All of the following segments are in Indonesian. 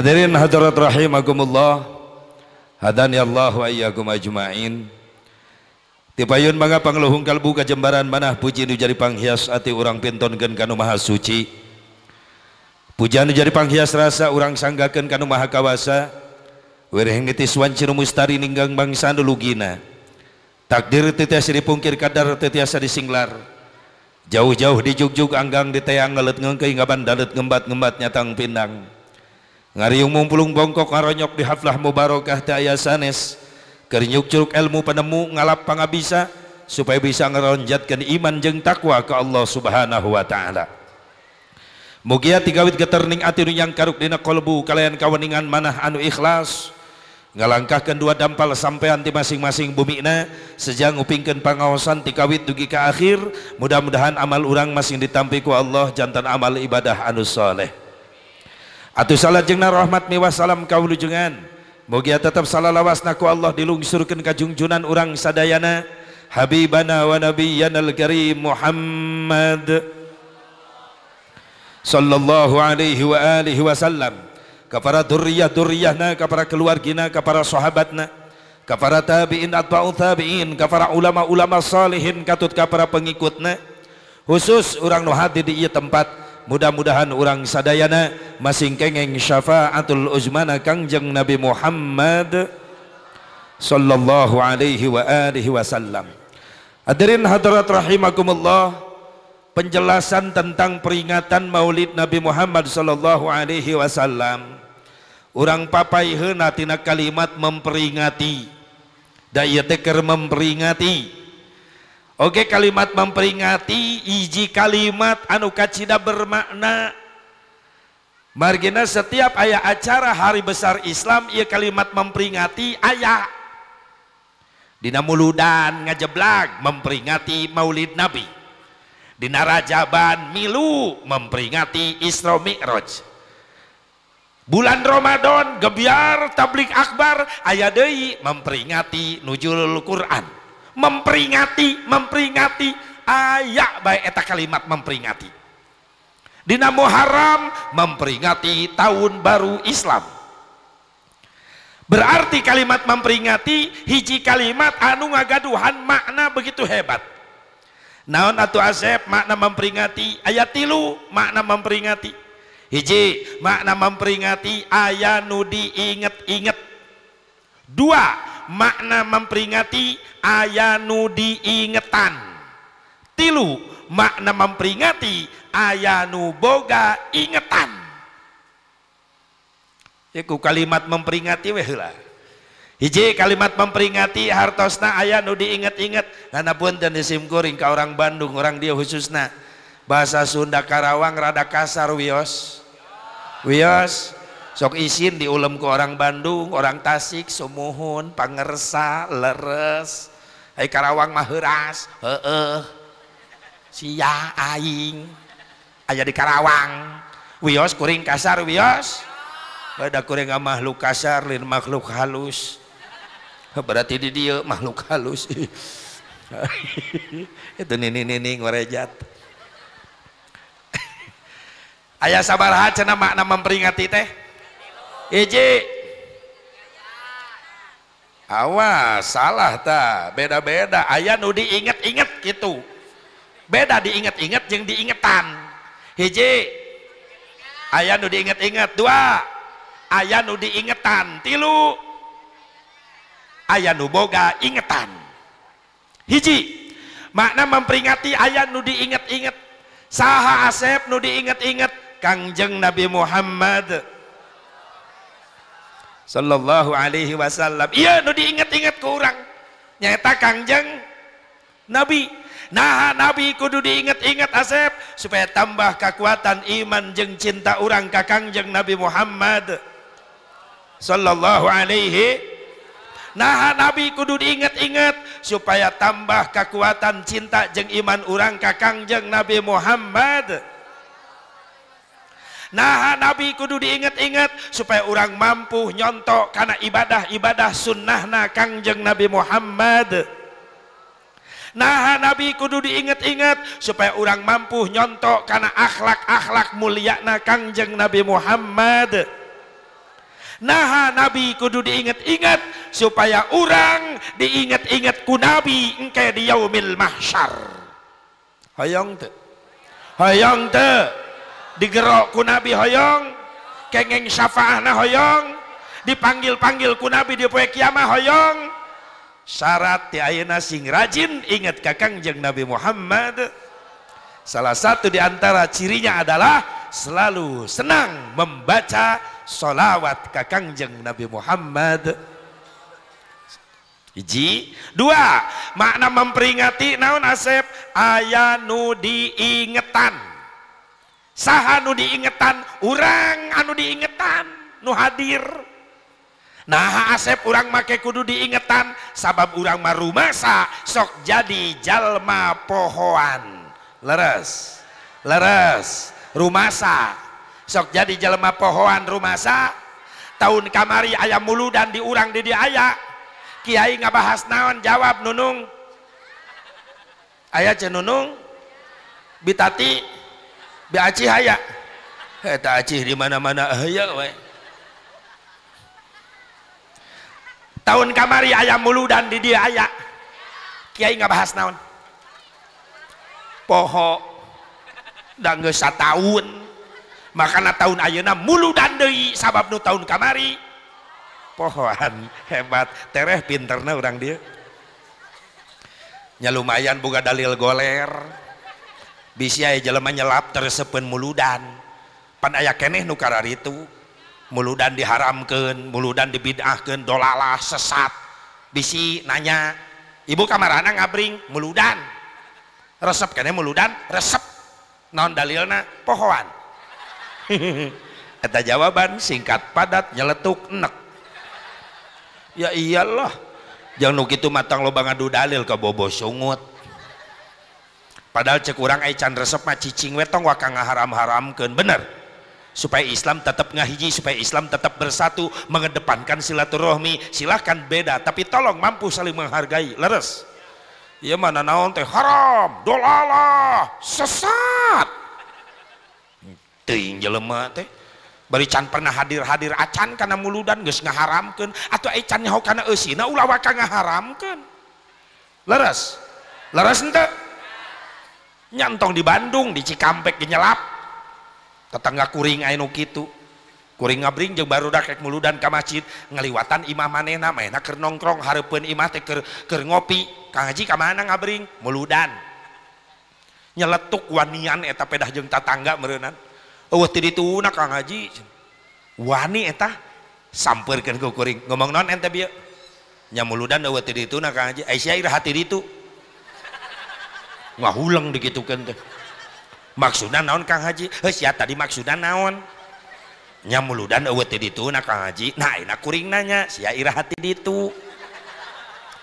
Hadirin hadirat rahimakumullah. Hadani Allah wa iyyakum ajmain. Tipayun mga pangluhung kalbu kajembaran manah puji nu jadi panghias ati urang pintonkeun kanu maha suci. Puja nu jadi panghias rasa urang sanggakeun kanu maha kawasa. Wireng nitiswan cinu mustari ninggang bangsa nu lugina. Takdir titiasa dipungkir kadar titiasa disinglar. Jauh-jauh di jugjug anggang di teang ngelet ngengkei ngaban dalet ngembat-ngembat nyatang pindang. Ngariung mumpulung bongkok ngaronyok di haflah mubarakah ta aya sanes. Kernyuk curug ilmu penemu ngalap pangabisa supaya bisa ngeronjatkan iman jeng takwa ke Allah Subhanahu wa taala. Mugia tigawit geterning ati yang karuk dina kolbu kalian kaweningan manah anu ikhlas ngalangkahkan dua dampal sampean di masing-masing bumi na sejang upingkan pengawasan tikawit dugi ke akhir mudah-mudahan amal urang masing ditampi ku Allah jantan amal ibadah anu soleh Atu salat jeung rahmat miwas salam kaulujengan. Mugia tetap salalawasna ku Allah dilungsurkeun ka junjunan urang sadayana. Habibana wa nabiyyana al-karim Muhammad. Sallallahu alaihi wa alihi wasallam ka para durriyah-durriyahna ka para keluargina ka para sahabatna. Ka para tabi'in atba'u tabi'in. Ka para ulama-ulama salihin katut ka para pengikutna. Khusus urang nu hadi di tempat mudah-mudahan orang sadayana masing kengeng syafaatul uzmana kangjeng Nabi Muhammad sallallahu alaihi wa alihi wasallam. Hadirin hadirat rahimakumullah penjelasan tentang peringatan maulid Nabi Muhammad sallallahu alaihi wasallam. Orang papaiheuna tina kalimat memperingati. Da ieu memperingati Oke kalimat memperingati iji kalimat anu kacida bermakna. Margina setiap ayah acara hari besar Islam ia kalimat memperingati ayah dina muludan ngajeblak memperingati maulid nabi. Dina rajaban milu memperingati Isra Mi'raj. Bulan Ramadan gebiar tablik akbar ayah deui memperingati nujul Quran memperingati memperingati. Ayak baik eta kalimat memperingati. Dina Muharram memperingati tahun baru Islam. Berarti kalimat memperingati hiji kalimat anu ngagaduhan makna begitu hebat. Naon atu asep makna memperingati? Ayat tilu makna memperingati. Hiji makna memperingati ayat nu diinget-inget dua makna memperingati ayanu diingetan. Tilu makna memperingati ayanu boga ingetan. Iku kalimat memperingati weh lah hiji kalimat memperingati hartosna ayanu diinget-inget. Karena pun dan disimkuring ke orang Bandung orang dia khususna. Bahasa Sunda Karawang rada kasar wios wios sok isin diulem ke orang Bandung orang Tasik sumuhun pangersa leres. Hai Karawang mah heuras. Heeh. Sia aing. Aya di Karawang. Wios kuring kasar wios. Pada kuring makhluk kasar lain makhluk halus. Berarti di dia makhluk halus. Itu nini nini ngorejat. Ayah sabar cenah makna memperingati teh Iji. Awas salah ta. Beda-beda. Ayah nu diinget-inget gitu. Beda diinget-inget yang diingetan. Hiji. Ayah nu diinget-inget. Dua. Ayah nu diingetan. Tilu. Ayah nu boga ingetan. Hiji. Makna memperingati ayah nu diinget-inget. Saha asep nu diinget-inget. Kangjeng Nabi Muhammad sallallahu alaihi wasallam. Iya nu diinget-inget ku urang. Nyata kangjeng nabi. Nah nabi kudu diinget-inget asep supaya tambah kekuatan iman jeng cinta orang ka kangjeng nabi Muhammad. Sallallahu alaihi. Nah nabi kudu diinget-inget supaya tambah kekuatan cinta jeng iman orang ka kangjeng nabi Muhammad nah nabi kudu diingat-ingat supaya orang mampu nyontok karena ibadah-ibadah sunnahna kangjeng Nabi Muhammad. Nah nabi kudu diingat-ingat supaya orang mampu nyontok karena akhlak-akhlak mulia na kangjeng Nabi Muhammad. Nah nabi kudu diingat-ingat supaya orang diingat-ingat ku nabi engke di yaumil mahsyar. Hoyong teu. Hoyong teu digerok ku nabi hoyong. Kengeng syafaahna hoyong. Dipanggil-panggil ku nabi di poe kiamah hoyong. Syarat ti ayeuna sing rajin ingat kakang jeng Nabi Muhammad. Salah satu di antara cirinya adalah selalu senang membaca solawat ke kangjeng Nabi Muhammad. Iji, dua, makna memperingati naon asep? Aya nu diingetan. Saha nu diingetan, urang anu diingetan, nu hadir. Nah asep urang make kudu diingetan, sabab urang marumasa sok jadi jalma pohoan. Leres, leres, rumasa sok jadi jelema pohoan rumasa tahun kamari ayam mulu dan diurang di aya Kiai ngabahas naon jawab nunung ayah cenunung bitati Aci haya eta eh, Aci di mana-mana. Eh, haya we tahun kamari ayam mulu dan di dia aya kiai nggak bahas naon. Poho. Da geus tahun. Makana tahun ayeuna mulu dan deui sabab nu tahun kamari. Pohoan hebat. Tereh pinterna orang dia. Nya lumayan boga dalil goler. Bisa aya jelema nyelap tersepen muludan. Pan aya keneh nu itu muludan diharamkeun muludan dibid'ahkeun dolalah sesat. Bisi nanya ibu kamarana ngabring muludan? Resep keneh muludan resep. Non dalilna? Pohoan. Eta jawaban singkat padat nyeletuk enek ya iyalah jangan nu kitu matang lo ngadu dalil ke bobo sungut padahal cek urang ai can resep mah cicing wetong waka ngaharam-haramkeun bener supaya Islam tetap ngahiji supaya Islam tetap bersatu mengedepankan silaturahmi silahkan beda tapi tolong mampu saling menghargai leres Iya mana naon teh haram, dolalah, sesat. Teuing jelema teh bari can pernah hadir-hadir acan karena muludan geus ngaharamkeun atau ai can nyaho kana eusina ulah waka ngaharamkeun. Leres. Leres henteu? Nyantong di Bandung di Cikampek nyelap. Tetangga kuring anu kitu. Kuring ngabring jeung baru dakek muludan ka masjid. Ngaliwatan imam manehna maena keur nongkrong hareupeun imah teh keur keur ngopi. Kang Haji ka mana ngabring? Muludan. Nyeletuk wanian eta pedah jeung tatangga meureunnan eueuh ti dituna Kang Haji. Wani eta? Sampeurkeun ku kuring. Ngomong non ente bieu nya muludan eueuh ti dituna Kang Haji. Aisyah ira hati ngahuleng digitukeun teh maksudna naon Kang Haji? Heuh sia tadi maksudna naon? Nyamuludan eueuh teh ditu na Kang Haji. Nah enak kuring nanya sia ira hati ditu.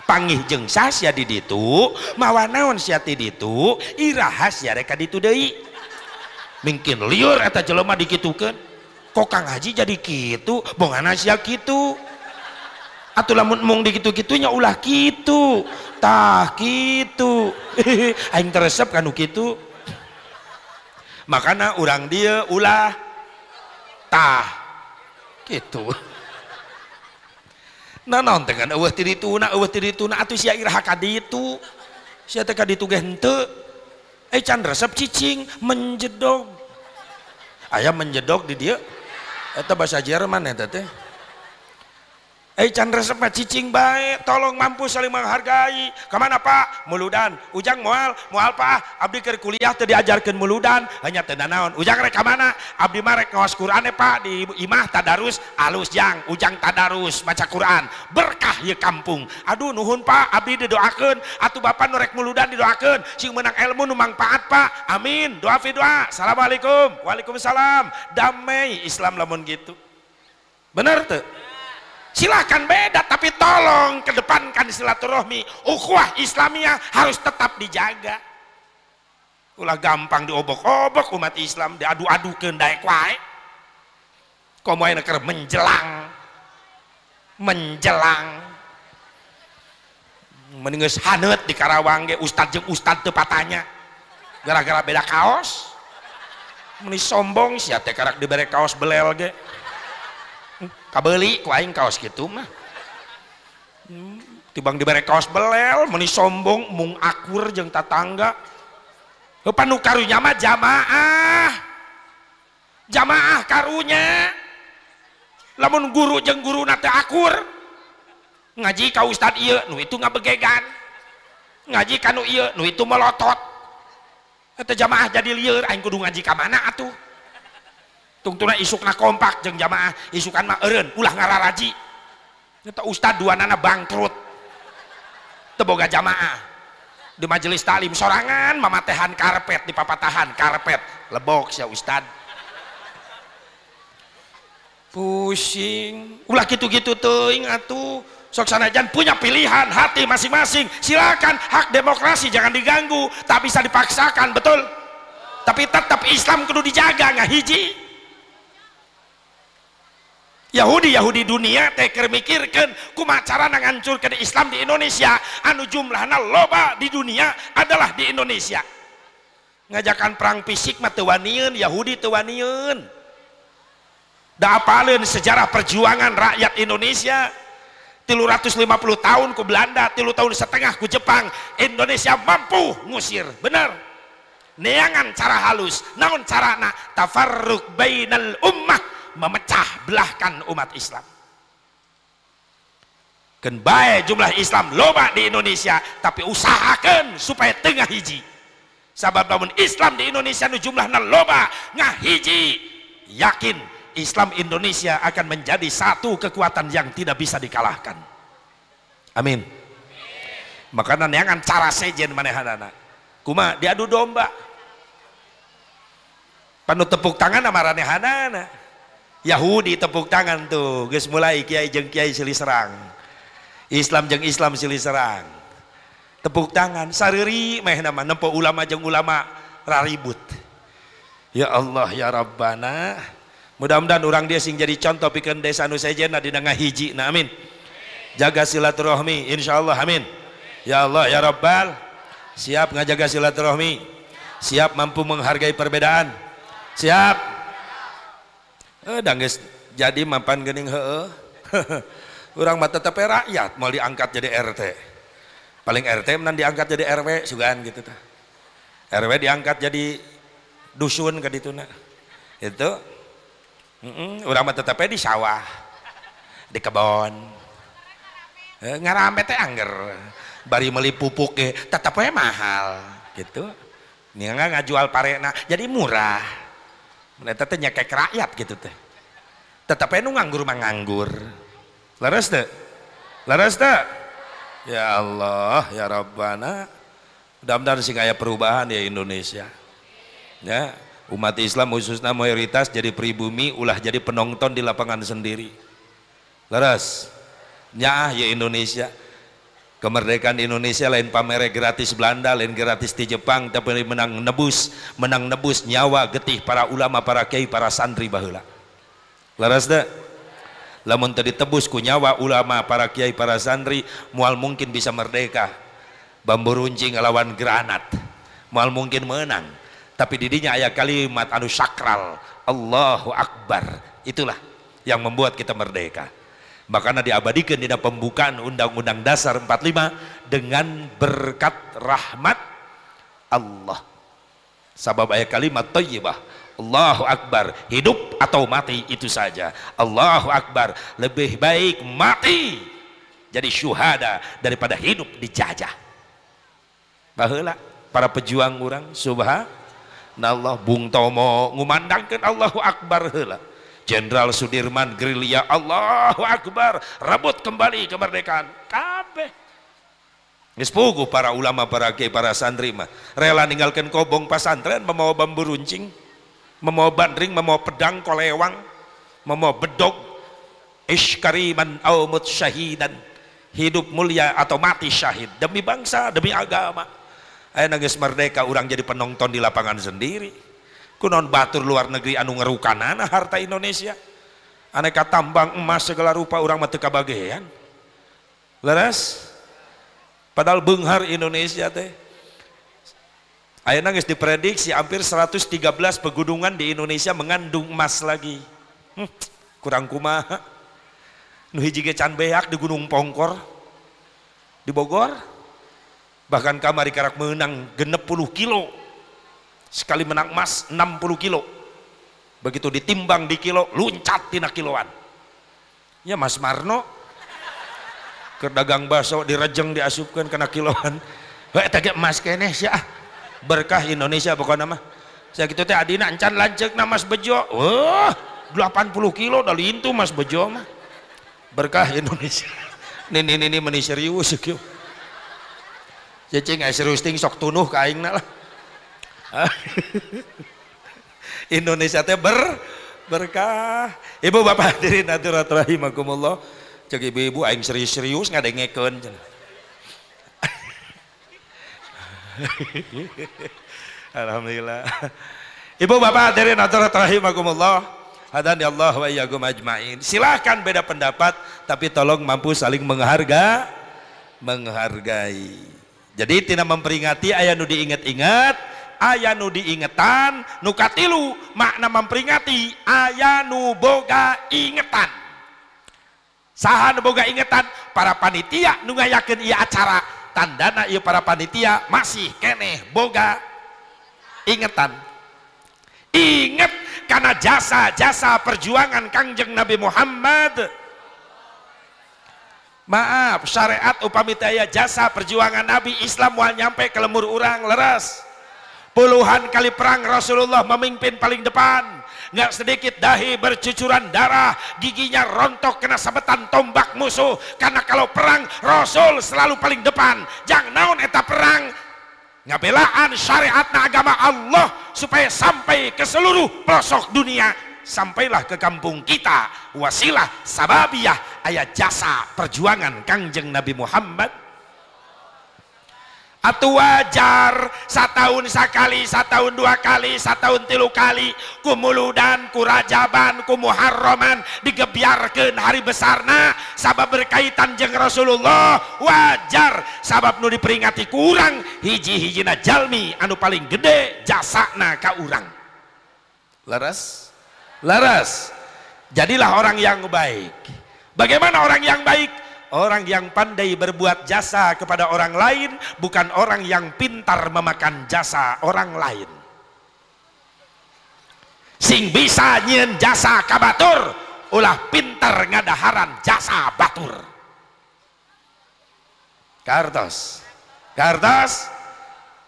Panggih jeung sia di ditu mawa naon sia ti ditu iraha sia reka ditu mungkin liur eta jelema dikitukeun kok Kang Haji jadi kitu? Bongana sia kitu atuh lamun mung dikitu-kitunya ulah kitu tah kitu aing teresep kanu kitu makana urang dia ulah tah gitu. Nah non dengan eueuh ti dituna eueuh ti dituna atuh sia iraha ka ditu sia teh ka ditu ge henteu. Eh can resep cicing menjedog. Aya menjedog di dia eta bahasa Jerman eta teh Eh can resep cicing baik, tolong mampu saling menghargai. Ke mana Pak? Muludan. Ujang mual, mual Pak. Abdi ke kuliah tadi diajarkan muludan, hanya teu naon. Ujang rek mana? Abdi marek ngawas Quran Pak di imah tadarus alus jang, ujang tadarus baca Quran. Berkah ya kampung. Aduh nuhun Pak, abdi didoakeun. Atuh Bapak nurek muludan didoakeun. Sing menang ilmu nu mangpaat Pak. Amin. Doa fi doa. Assalamualaikum. Waalaikumsalam. Damai Islam lamun gitu. Benar tuh? Silahkan beda tapi tolong kedepankan silaturahmi. Ukhuwah Islamiyah harus tetap dijaga. Ulah gampang diobok-obok umat Islam diadu-adu ke daek wae komo menjelang. Menjelang. Meningus hanet di Karawang ge ustad jeung ustad teu gara-gara beda kaos. Meni sombong sia teh karak dibere kaos belel ge kabeli ku aing kaos gitu mah. Tibang dibere kaos belel meni sombong mung akur jeung tatangga. Heupan nu karunya mah jamaah. Jamaah karunya. Lamun guru jeung guru nate akur. Ngaji ka ustad iya nu itu ngabegegan. Ngaji kanu iya nu itu melotot. Eta jamaah jadi liar aing kudu ngaji ka mana atuh? Tungtuna isukna kompak jeung jamaah isukan mah eureun ulah ngararaji. Eta ustad dua nana bangkrut teboga jamaah. Di majelis talim sorangan mamatehan karpet di papatahan karpet. Lebok ya ustad pusing. Ulah gitu-gitu tuh. Atuh sok sanajan punya pilihan hati masing-masing. Silakan hak demokrasi jangan diganggu tak bisa dipaksakan betul? Tapi tetap Islam kudu dijaga nggak hiji Yahudi Yahudi dunia teker mikirkan kumacara ngancurkan Islam di Indonesia? Anu jumlahnya loba di dunia adalah di Indonesia. Ngajakan perang fisik mah Yahudi tewaniun da apalin sejarah perjuangan rakyat Indonesia? 350 tahun ku Belanda tilu tahun setengah ku Jepang. Indonesia mampu ngusir benar neangan cara halus namun carana? Tafarruk bainal ummah memecah belahkan umat Islam. Kenbae jumlah Islam loba di Indonesia tapi usahakan supaya tengah hiji. Sabab namun Islam di Indonesia nu jumlahnya loba ngahiji yakin Islam Indonesia akan menjadi satu kekuatan yang tidak bisa dikalahkan. Amin. Makanan yang cara sejen manehanana kuma diadu domba. Panu tepuk tangan sama ranehanana Yahudi tepuk tangan tuh. Guys mulai kiai jeng kiai silih serang. Islam jeng Islam silih serang. Tepuk tangan sariri meh nama nempo ulama jeng ulama raribut ya Allah ya Rabbana. Mudah-mudahan orang dia sing jadi contoh pikan desa nu sejena di nengah hiji nah amin. Jaga silaturahmi insyaallah amin. Ya Allah ya Rabbal. Siap ngajaga silaturahmi. Siap mampu menghargai perbedaan. Siap eh dangges jadi mapan gening heeh. Orang mah tetep rakyat mau diangkat jadi RT paling RT menan diangkat jadi RW sugan gitu ta RW diangkat jadi dusun ke ditu itu Mm orang mah tetap di sawah di kebon. E, ngarame teh angger. Bari meli pupuk ke tetap aja mahal gitu. Ini nggak ngajual parena jadi murah mereka teh nyekek rakyat gitu teh. Tetap aja nganggur mah nganggur. Laras teh? Laras teh? Ya Allah ya Rabbana. Mudah-mudahan sih kayak perubahan ya Indonesia. Ya umat Islam khususnya mayoritas jadi pribumi ulah jadi penonton di lapangan sendiri. Leras nyah ya Indonesia kemerdekaan Indonesia lain pamer gratis Belanda lain gratis di Jepang tapi menang nebus menang nebus nyawa getih para ulama para kiai para santri bahula leras dah lamun tadi tebus ku nyawa ulama para kiai para santri mual mungkin bisa merdeka. Bambu runcing lawan granat. Mual mungkin menang. Tapi didinya ayat kalimat anu sakral Allahu Akbar. Itulah yang membuat kita merdeka makanya diabadikan di pembukaan Undang-Undang Dasar 45 dengan berkat rahmat Allah. Sabab ayat kalimat tayyibah. Allahu Akbar. Hidup atau mati itu saja. Allahu Akbar. Lebih baik mati jadi syuhada daripada hidup dijajah. Bahula para pejuang orang subhan Allah Bung Tomo ngumandangkan Allahu Akbar. Heula Jenderal Sudirman gerilya Allahu Akbar rebut kembali kemerdekaan. Kabeh. Geus pugu para ulama para kiai para santri mah. Rela ninggalkan kobong pasantren membawa bambu runcing membawa bandring membawa pedang kolewang membawa bedog. Iskariman au syahidan hidup mulia atau mati syahid demi bangsa demi agama. Ayo nangis merdeka orang jadi penonton di lapangan sendiri kunon batur luar negeri anu ngerukanana harta Indonesia. Aneka tambang emas segala rupa orang mati kabagian leres? Padahal benghar Indonesia teh. Ayo nangis diprediksi hampir 113 pegunungan di Indonesia mengandung emas lagi. Hmm, kurang kumaha. Nu hiji ge can beak di Gunung Pongkor di Bogor. Bahkan kamari karak menang genep puluh kilo sekali menang emas 60 kilo. Begitu ditimbang di kilo luncat tina kiloan. Ya Mas Marno ke dagang bakso direjeng diasupkan kena kiloan. Wah, tadi emas kene sih ah berkah Indonesia pokoknya mah. Saya gitu teh adina encan lancek nama Mas Bejo. Wah 80 kilo dari itu Mas Bejo mah. Berkah Indonesia. Ini ini ini meni serius kieu cicing aya serius ting sok tunuh ka aing lah Indonesia teh ber berkah ibu bapak hadirin hadirat rahimakumullah cek ibu-ibu aing serius-serius ngadengekeun Alhamdulillah. Ibu bapak hadirin hadirat rahimakumullah. Hadani Allah wa iyyakum ajmain. Silahkan beda pendapat tapi tolong mampu saling mengharga menghargai. Jadi tidak memperingati ayah nu diingat-ingat, ayah nu diingetan, nu katilu makna memperingati ayah nu boga ingetan. Saha nu boga ingetan para panitia nu ngayakeun ieu acara. Tandana ieu para panitia masih keneh boga ingetan. Inget karena jasa-jasa perjuangan kangjeng Nabi Muhammad. Maaf syariat upami daya jasa perjuangan Nabi Islam wal nyampe ke lemur urang leras puluhan kali perang Rasulullah memimpin paling depan. Nggak sedikit dahi bercucuran darah giginya rontok kena sabetan tombak musuh. Karena kalau perang Rasul selalu paling depan. Jangan naon eta perang? Ngabelaan syariat agama Allah supaya sampai ke seluruh pelosok dunia. Sampailah ke kampung kita. Wasilah sababiyah ayat jasa perjuangan kangjeng Nabi Muhammad atau wajar setahun sekali setahun dua kali setahun tilu kali. Kumuludan kurajaban kumuharroman digebiarkan hari besarna sabab berkaitan jeng Rasulullah wajar. Sabab nu diperingati kurang hiji-hijina jalmi anu paling gede jasakna ka urang. Laras? Laras. Jadilah orang yang baik. Bagaimana orang yang baik Orang yang pandai berbuat jasa kepada orang lain bukan orang yang pintar memakan jasa orang lain. Sing bisa nyen jasa kabatur ulah pintar ngadaharan jasa batur. Kartos. Kartos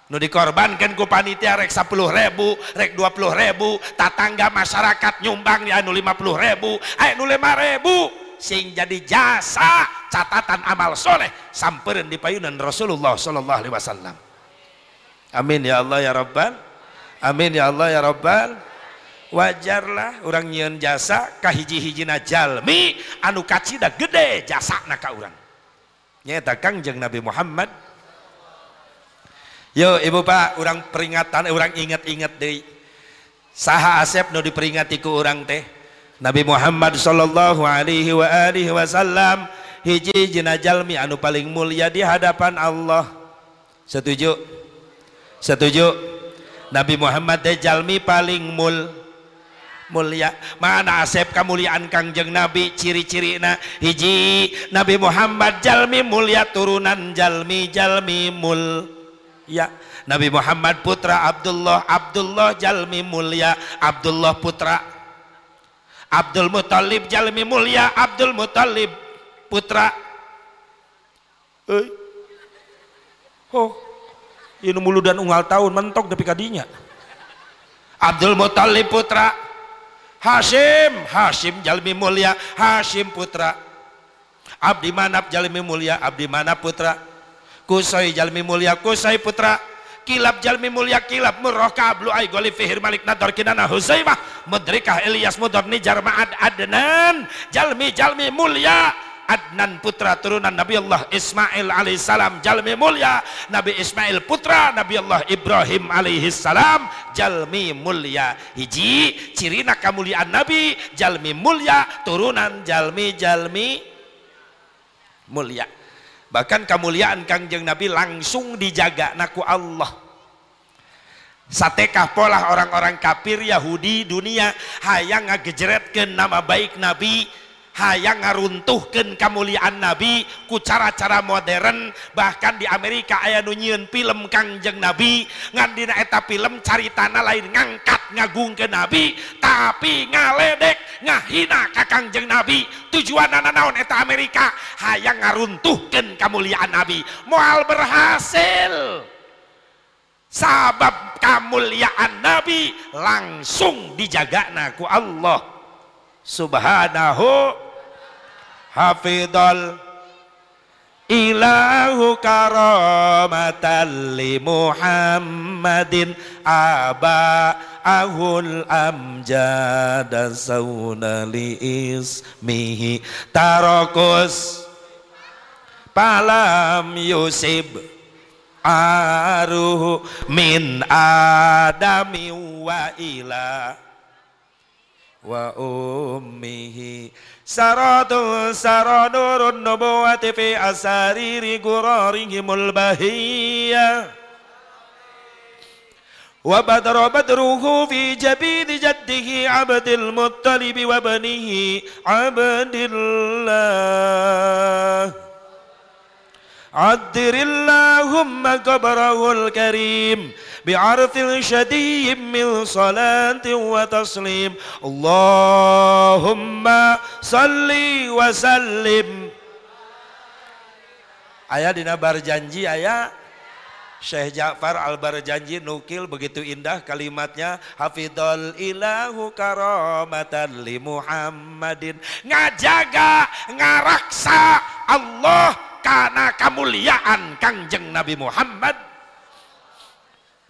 nu dikorbankan ku panitia rek 10 ribu rek 20 ribu tatangga masyarakat nyumbang ya nu 50 ribu ayo nu 5 ribu sing jadi jasa catatan amal soleh. Samperin di payunan Rasulullah Sallallahu Alaihi Wasallam. Amin ya Allah ya Rabbal. Amin ya Allah ya Rabbal. Wajarlah orang nyian jasa kahiji-hijina jalmi anu kacida gede jasa naka orang nyata kangjeng Nabi Muhammad. Yo ibu pak orang peringatan orang ingat-ingat deh saha asep no diperingati ku orang teh Nabi Muhammad sallallahu alaihi wa alihi wasallam hiji jina jalmi anu paling mulia di hadapan Allah. Setuju? Setuju? Nabi Muhammad jalmi paling mul mulia. Mana asep kemuliaan kangjeng Nabi? Ciri-ciri na hiji Nabi Muhammad jalmi mulia turunan jalmi jalmi mul ya Nabi Muhammad putra Abdullah Abdullah jalmi mulia Abdullah putra Abdul Muthalib jalmi mulia Abdul Muthalib putra. Eh oh ini mulu dan unggal tahun mentok tapi kadinya. Abdul Muthalib putra. Hashim Hashim jalmi mulia Hashim putra. Abdi Manap jalmi mulia Abdi Manap putra. Kusai jalmi mulia Kusai putra kilab jalmi mulia kilab murroka ablu ay goli fihir malik nador kinana huzaimah. Mudrikah Ilyas mudor nijar ma'ad adnan. Jalmi jalmi mulia. Adnan putra turunan Nabi Allah Ismail alaihissalam jalmi mulia. Nabi Ismail putra Nabi Allah Ibrahim alaihissalam jalmi mulia. Hiji cirina kemuliaan Nabi. Jalmi mulia turunan jalmi jalmi mulia bahkan kemuliaan kangjeng Nabi langsung dijaga naku Allah. Satekah pola orang-orang kafir Yahudi dunia hayang ngagejretkeun nama baik Nabi hayang ngaruntuhkan kemuliaan Nabi ku cara-cara modern bahkan di Amerika aya nunyian film kangjeng Nabi. Ngan dina eta film cari tanah lain ngangkat ngagung ke Nabi tapi ngaledek ngahina ka kangjeng Nabi. Tujuan anak naon eta Amerika? Hayang ngaruntuhkan kemuliaan Nabi. Mual berhasil. Sabab kemuliaan Nabi langsung dijaga ku Allah. Subhanahu hafidhal. Ilahu karamatan li Muhammadin aba ahul amjad sauna li ismihi. Tarakus palam yusib aruh min adami wa ila wa ummihi saratu saranurun nubuwati fi asariri gurarihimul bahiyya wa badra badruhu fi jabidi jaddihi abdil muttalib wa banihi abdillah عذر اللهم قبره الكريم بعرف شديد من صلاة وتسليم اللهم صل وسلم Ayah dina janji ayah Syekh Ja'far al-Barjanji nukil begitu indah kalimatnya Hafidhul ilahu karamatan li Muhammadin ngajaga ngaraksa Allah karena kemuliaan kangjeng Nabi Muhammad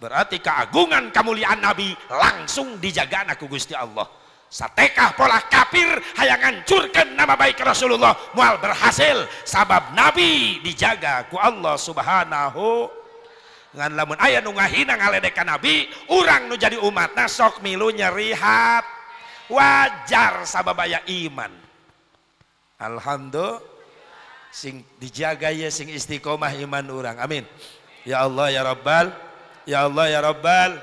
berarti keagungan kemuliaan Nabi langsung dijaga aku Gusti Allah. Satekah pola kafir hayang hancurkan nama baik Rasulullah. Mual berhasil sabab Nabi dijaga ku Allah subhanahu. Ngan lamun ayah nu ngahina ngaledekan Nabi orang nu jadi umat sok milu nyerihat wajar sabab ayah iman. Alhamdulillah. Sing dijaga ya sing istiqomah iman orang amin. Ya Allah ya Rabbal ya Allah ya Rabbal.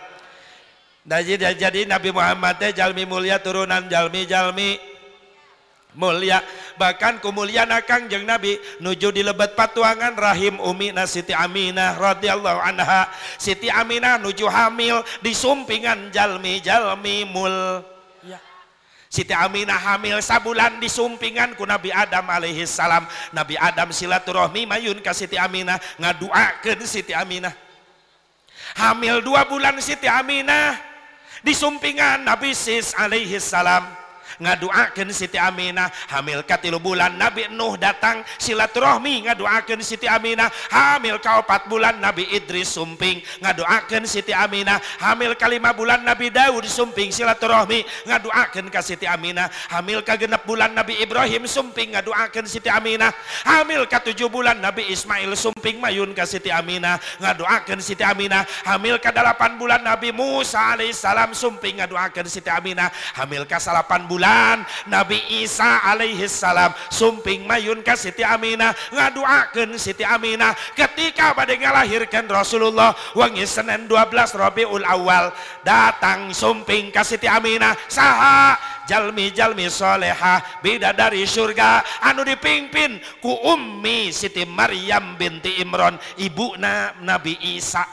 Najid jadi Nabi Muhammad teh jalmi mulia turunan jalmi jalmi mulia. Bahkan kumulia akang jeng Nabi nuju di lebet patuangan rahim umi na Siti Aminah radhiyallahu anha. Siti Aminah nuju hamil disumpingan jalmi jalmi mul. Siti Aminah hamil sabulan disumpingan ku Nabi Adam alaihi salam Nabi Adam silaturahmi mayun ka Siti Aminah ngaduakeun Siti Aminah. Hamil dua bulan Siti Aminah. Disumpingan Nabi Sis alaihi salam ngaduakeun Siti Aminah hamil katilu bulan Nabi Nuh datang silaturahmi ngaduakeun Siti Aminah hamil kaopat bulan Nabi Idris sumping ngaduakeun Siti Aminah hamil kalima bulan Nabi Daud sumping silaturahmi ngaduakeun ka Siti Aminah hamil ka bulan Nabi Ibrahim sumping ngaduakeun Siti Aminah hamil ka tujuh bulan Nabi Ismail sumping mayun ka Siti Aminah ngaduakeun Siti Aminah hamil ka delapan bulan Nabi Musa alaihissalam sumping ngaduakeun Siti Aminah hamil ka salapan bulan bulan Nabi Isa alaihi salam sumping mayun ka Siti Aminah ngaduakeun Siti Aminah ketika pada ngalahirkan Rasulullah wangi Senin 12 Rabiul Awal datang sumping ka Siti Aminah saha jalmi-jalmi soleha dari surga anu dipimpin ku ummi Siti Maryam binti Imron ibu Nabi Isa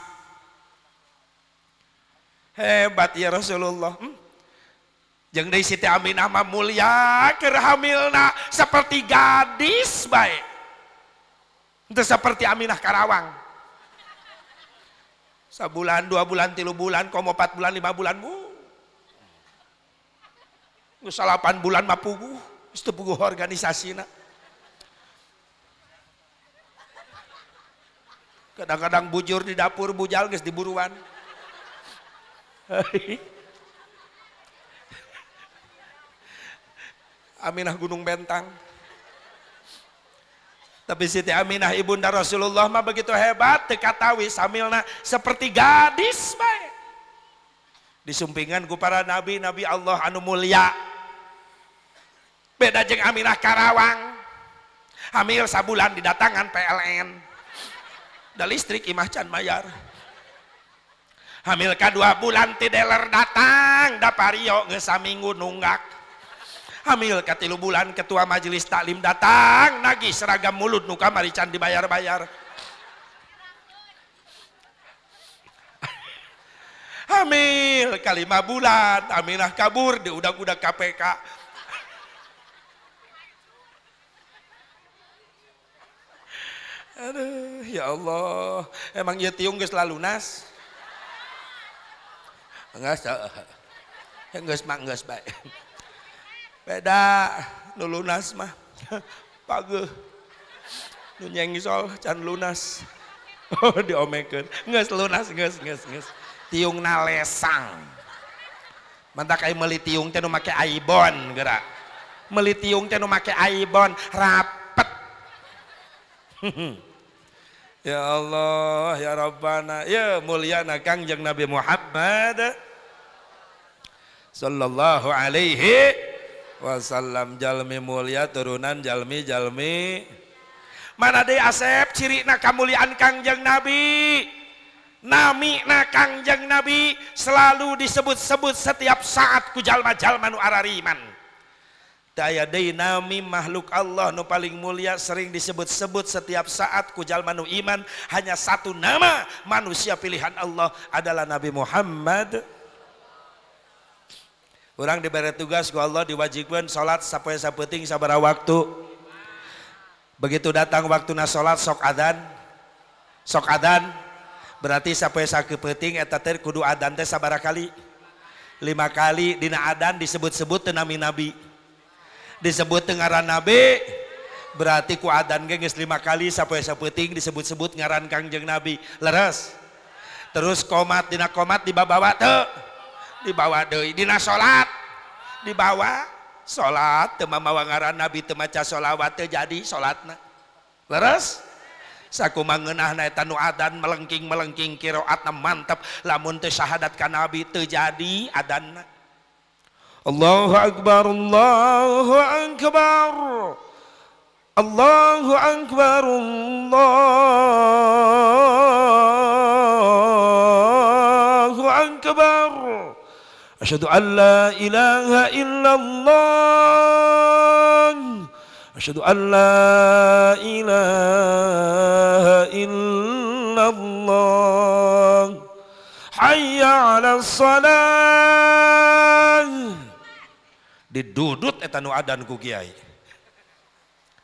hebat ya Rasulullah hmm? Jeng dari Siti Aminah mah mulia kerhamilna seperti gadis baik. Itu seperti Aminah Karawang. Sebulan, dua bulan, tilu bulan, komo empat bulan, lima bulan, bu. Salapan bulan mah pugu. Itu pugu organisasi nak. Kadang-kadang bujur di dapur bujal guys di Aminah Gunung Bentang. Tapi Siti Aminah ibunda Rasulullah mah begitu hebat, tekatawi samilna seperti gadis baik. Disumpingan ku para nabi, nabi Allah anu mulia. Beda jeng Aminah Karawang. Hamil sabulan didatangan PLN. Da listrik imah can mayar. hamil kedua bulan tideler datang dapario ngesaminggu nunggak hamil katilu bulan ketua majelis taklim datang. Nagih seragam mulut nuka marican dibayar-bayar. Hamil kalima bulan aminah kabur di udah-udah KPK aduh ya Allah. Emang ya tiung geus lalunas? Enggak enggak mak enggak baik beda nu lunas mah. Page nu nyengisol can lunas. Oh diomekeun. Geus lunas geus geus geus tiung nalesang. Mantak ai meuli tiung make aibon geura. Meuli tiung make aibon rapet. Ya Allah ya Rabbana. Ya mulyana Kangjeng Nabi Muhammad sallallahu alaihi wasallam jalmi mulia turunan jalmi jalmi. Mana deh asep? Ciri na kamuliaan kangjeng nabi. Nami na kangjeng nabi. Selalu disebut-sebut setiap saat ku jalma-jalma nu arariman. Daya deui nami makhluk Allah nu paling mulia sering disebut-sebut setiap saat ku jalma nu iman. Hanya satu nama manusia pilihan Allah adalah Nabi Muhammad orang diberi tugas ku Allah diwajibkan salat sampai sapeting sabara waktu. Begitu datang waktu na sok adan sok adan berarti sampai sakepeting eta teh kudu adan teh sabara kali. Lima kali dina adan disebut-sebut nami nabi. Disebut ngaran nabi berarti ku adan ge geus lima kali sampai sapeting disebut-sebut ngaran kangjeng nabi. Leres. Terus komat dina komat dibawa teu dibawa deui Dina salat dibawa salat teu mamawa ngaran nabi teu maca shalawat teu jadi salatna leres? Saku eta nu nuadan melengking melengking qiraatna mantep. Lamun teu syahadat ka nabi teu jadi adanna. Allahu akbar Allahu akbar. Allahu akbar Allah. Asyhadu an la ilaha illallah. Asyhadu an la ilaha illallah. Hayya 'ala salat didudut eta adan ku kiai.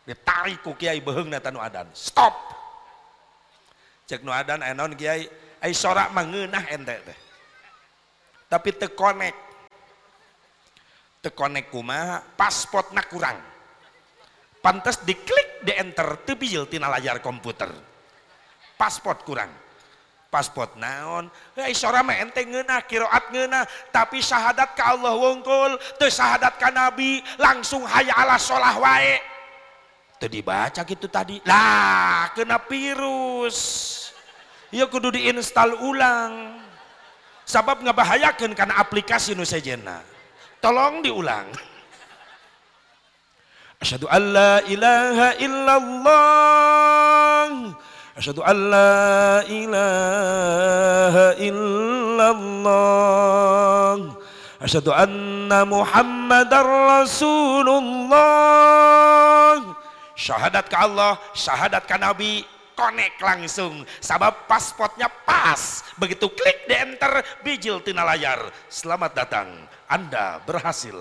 Ditarik ku kiai beheung eta adan. Stop. Cek nu adan aya naon kiai. Ai sorak mah ngeunah ente teh tapi teu connect. Kumaha? Paspotna kurang. Pantes diklik di enter teu bijil tina layar komputer. Paspot kurang. Pasport naon? Hei sora mah ente ngeunah kiroat ngeunah tapi syahadat ka Allah wongkul teu syahadat ka nabi langsung haya ala sholah wae. Teu dibaca gitu tadi lah kena virus. Ya kudu diinstal ulang sabab ngabahayakeun karena aplikasi nu sejenna tolong diulang. Asyhadu an la ilaha illallah. Asyhadu an la ilaha illallah. Asyhadu anna Muhammadar Rasulullah. Syahadat ke Allah, syahadat ke Nabi, connect langsung. Sabab pasportnya pas. Begitu klik di enter bijil tina layar. Selamat datang. Anda berhasil.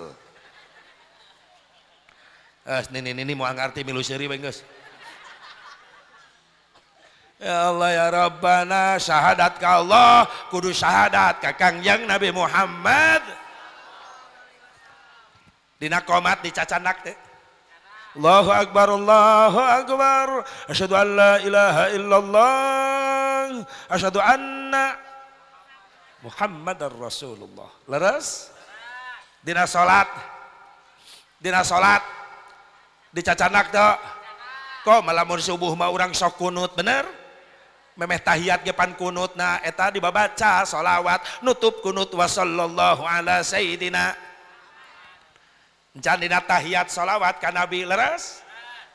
Eh ini ini mau ngerti milu seri guys Ya Allah ya Rabbana syahadat ke Allah. Kudu syahadat ke Kangjeng Nabi Muhammad. Dina komat dicacanak teh Allahu akbar Allahu akbar. Asyhadu an la ilaha illallah. Asyhadu anna Muhammadar Rasulullah. Leres? Dina salat dina salat dicacanak teh kok malamun subuh mah urang sok kunut bener? Memeh tahiyat gepan kunut na eta dibabaca solawat nutup kunut wa sallallahu ala sayyidina encan dina tahiyat solawat ka nabi leres?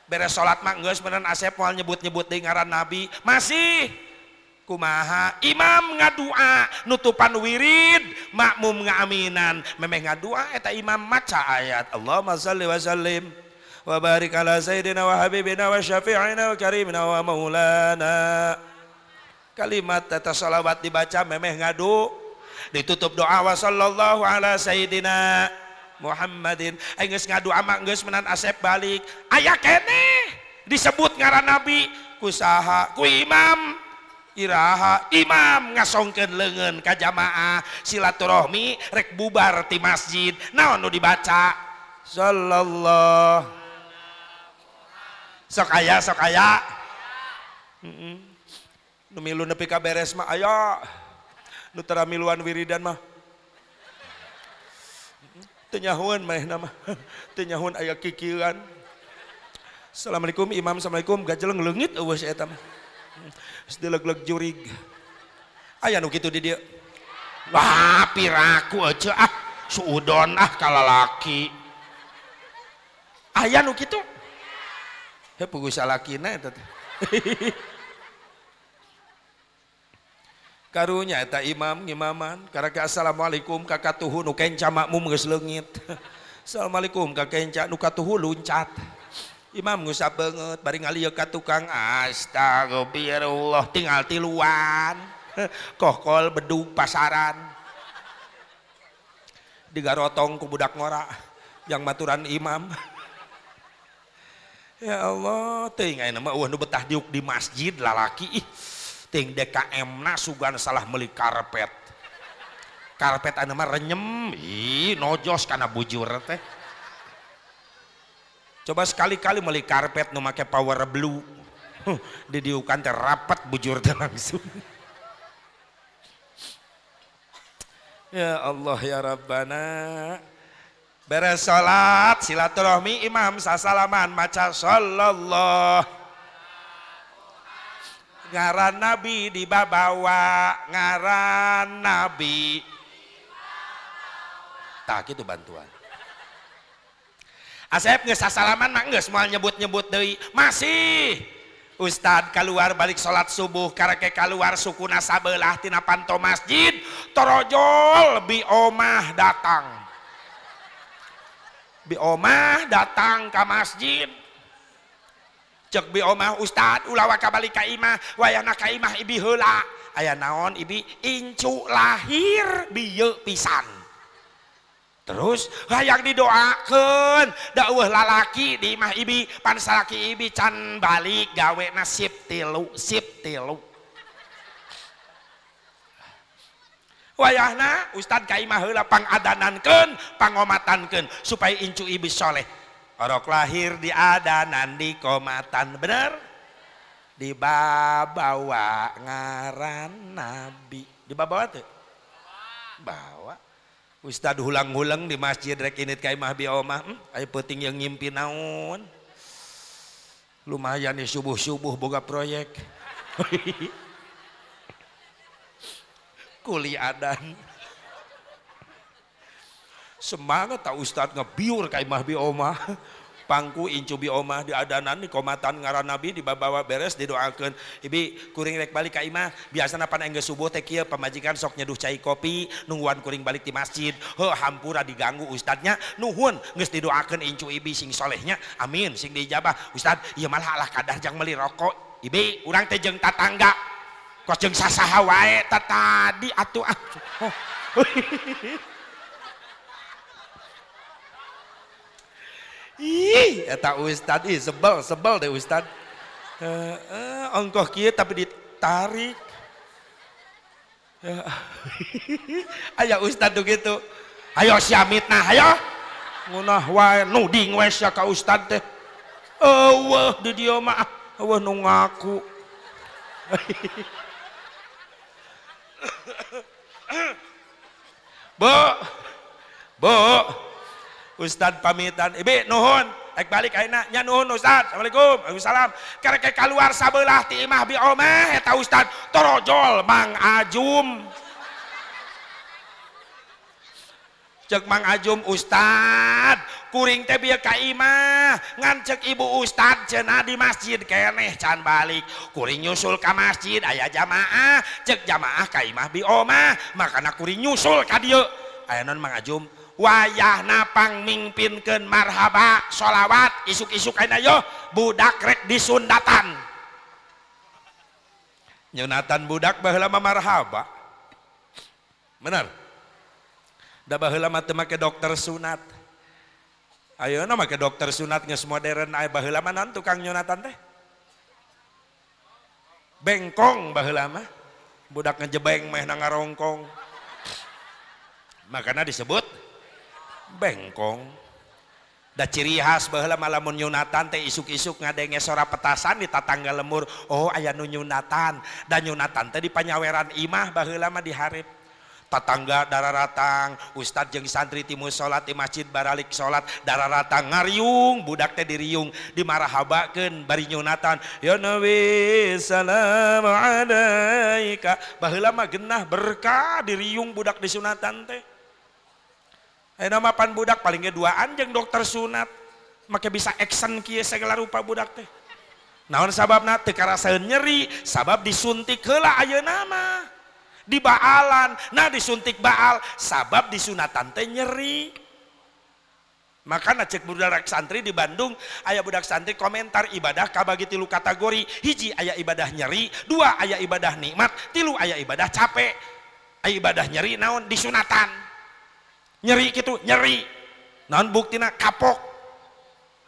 Beres salat mah geus beneran asep moal nyebut-nyebut di ngaran nabi. Masih? Kumaha? Imam ngadua nutupan wirid makmum ngaminan memeh ngadua eta imam maca ayat. Allahumma salli wa sallim. Wa barik ala sayyidina wa habibina wa syafi'ina wa karimina wa maulana. Kalimat eta salawat dibaca memeh ngadu. Ditutup doa wa sallallahu ala sayyidina Muhammadin. Eh, Aing ngadu ama menan asep balik. Aya kene disebut ngaran nabi. Kusaha ku imam. Iraha imam ngasongkeun leungeun ka jamaah. Silaturahmi rek bubar ti masjid. Naon nu dibaca? Sallallahu. Sok aya sok aya. Heeh nu milu nepi ka beres mah aya. Nu tara miluan wiridan mah. Tenyahuan mah nama. Tenyahuan aya kikiran. Assalamualaikum imam Assalamualaikum. Gajeleng leungit eueuh eta mah. Sedeleg-leg jurig. Aya nu kitu di dieu wah piraku aja ah. Suudon ah kalalaki aya nu kitu? He pugu salakina eta teh karunya eta imam ngimaman karena assalamualaikum kakatuhu nu kenca makmum geus leungit. Assalamualaikum ka kenca nu katuhu luncat. Imam ngusap banget bari ngalieu ka tukang. Astagfirullah tinggal tiluan. Kohkol bedug pasaran. Digarotong ku budak ngora yang maturan imam. Ya Allah ting ayeuna mah nu betah diuk di masjid lalaki. ih ting DKM na sugan salah meli karpet. Karpet anu mah renyem. Ih nojos karena bujur teh. Coba sekali-kali meli karpet nu make power blue. Huh, didiukan teh rapat bujur teh langsung. Ya Allah ya Rabbana. Beres salat silaturahmi imam sasalaman maca sallallahu ngaran nabi dibawa ngaran nabi. Tak itu bantuan. Asep nggak salaman mah nggak semua nyebut-nyebut deui. Masih. Ustad keluar balik sholat subuh karake keluar suku sabelah tina panto masjid torojol bi omah datang. Bi omah datang ke masjid cek bi omah ustad ulawa kabalik ka imah wayana ka imah ibi heula. Aya naon ibi? Incu lahir bieu pisan. Terus hayang didoakan dakwah lalaki di imah ibi pan salaki ibi can balik gawe nasib tilu sip tilu. Wayahna ustad ka imah heula pangadanankeun pangomatankeun supaya incu ibi soleh Orok lahir di adanan di komatan bener? Dibawa ngaran nabi. Dibawa tuh? Bawa. Ustad hulang-hulang di masjid rek init kai mah biomah hmm, ayo penting yang ngimpi naon? Lumayan nih subuh-subuh boga proyek. Kuliah dan semangat tak ustad ngebiur kai mah bi omah. Pangku incu bi omah di adanan di komatan ngaran nabi dibawa beres didoakan. Ibi kuring rek balik ka imah napan engge subuh teh kieu pamajikan sok nyeduh cai kopi nungguan kuring balik di masjid. Heuh hampura diganggu ustadnya nuhun geus didoakeun incu ibi sing solehnya. Amin sing dijabah ustad ieu malah alah kadar jang meli rokok. Ibi urang teh jeung tatangga. Kos jeung sasaha wae tadi atuh ah. Oh. Ih! Eta ustad ih sebel sebel deh ustad uh, uh, ongkoh kia tapi ditarik. Uh, ayo ustad tuh gitu. Ayo siamit nah ayo. Ngunah wae nuding wae sia ka ustad teh. Eueuh di dieu mah eueuh nu ngaku. Bo, bo, Ustad pamitan Ibi nuhun. Ek balik aina nya nuhun Ustad Assalamualaikum. Waalaikumsalam. Kereke keluar sabelah ti imah bi omah eta Ustad torojol Mang Ajum. Cek Mang Ajum Ustad kuring teh bieu ka imah. Ngan cek ibu Ustad cenah di masjid keneh can balik. Kuring nyusul ka masjid aya jamaah. Cek jamaah ka imah bi omah makana kuring nyusul ka dieu. Aya non Mang Ajum wayah napang mingpinkeun marhaba sholawat isuk-isuk ayeuna yo budak rek disundatan nyunatan budak baheula mah marhaba. Bener? Da baheula mah teu make dokter sunat. Ayeuna make dokter sunat geus modern aya baheula mah naon tukang nyunatan teh. Bengkong baheula mah. Budak ngejebeng meh nangarongkong makanya disebut bengkong. Da ciri khas baheula malamun nyunatan teh isuk-isuk ngadenge sora petasan di tatangga lemur. Oh aya nu nyunatan dan nyunatan teh di panyaweran imah baheula mah diharip. Tatangga dararatang Ustadz jeng santri timu salat di masjid baralik salat dararatang ngariung budak teh diriung. Dimarahabakeun bari nyunatan ya nabi salam alaika. Baheula mah genah berkah diriung budak disunatan teh. Ayeuna mah pan budak paling ge duaan jeung dokter sunat. Make bisa action kieu segala rupa budak teh. Naon sababna teu karasaeun nyeri. Sabab disuntik heula ayeuna mah di baalan. Nah disuntik baal. Sabab disunatan teh nyeri. Makanya cek budak santri di Bandung. Ayah budak santri komentar ibadah kabagi tilu kategori. Hiji ayah ibadah nyeri dua ayah ibadah nikmat tilu ayah ibadah capek. Ayah ibadah nyeri naon disunatan nyeri gitu nyeri. Naon buktina? Kapok.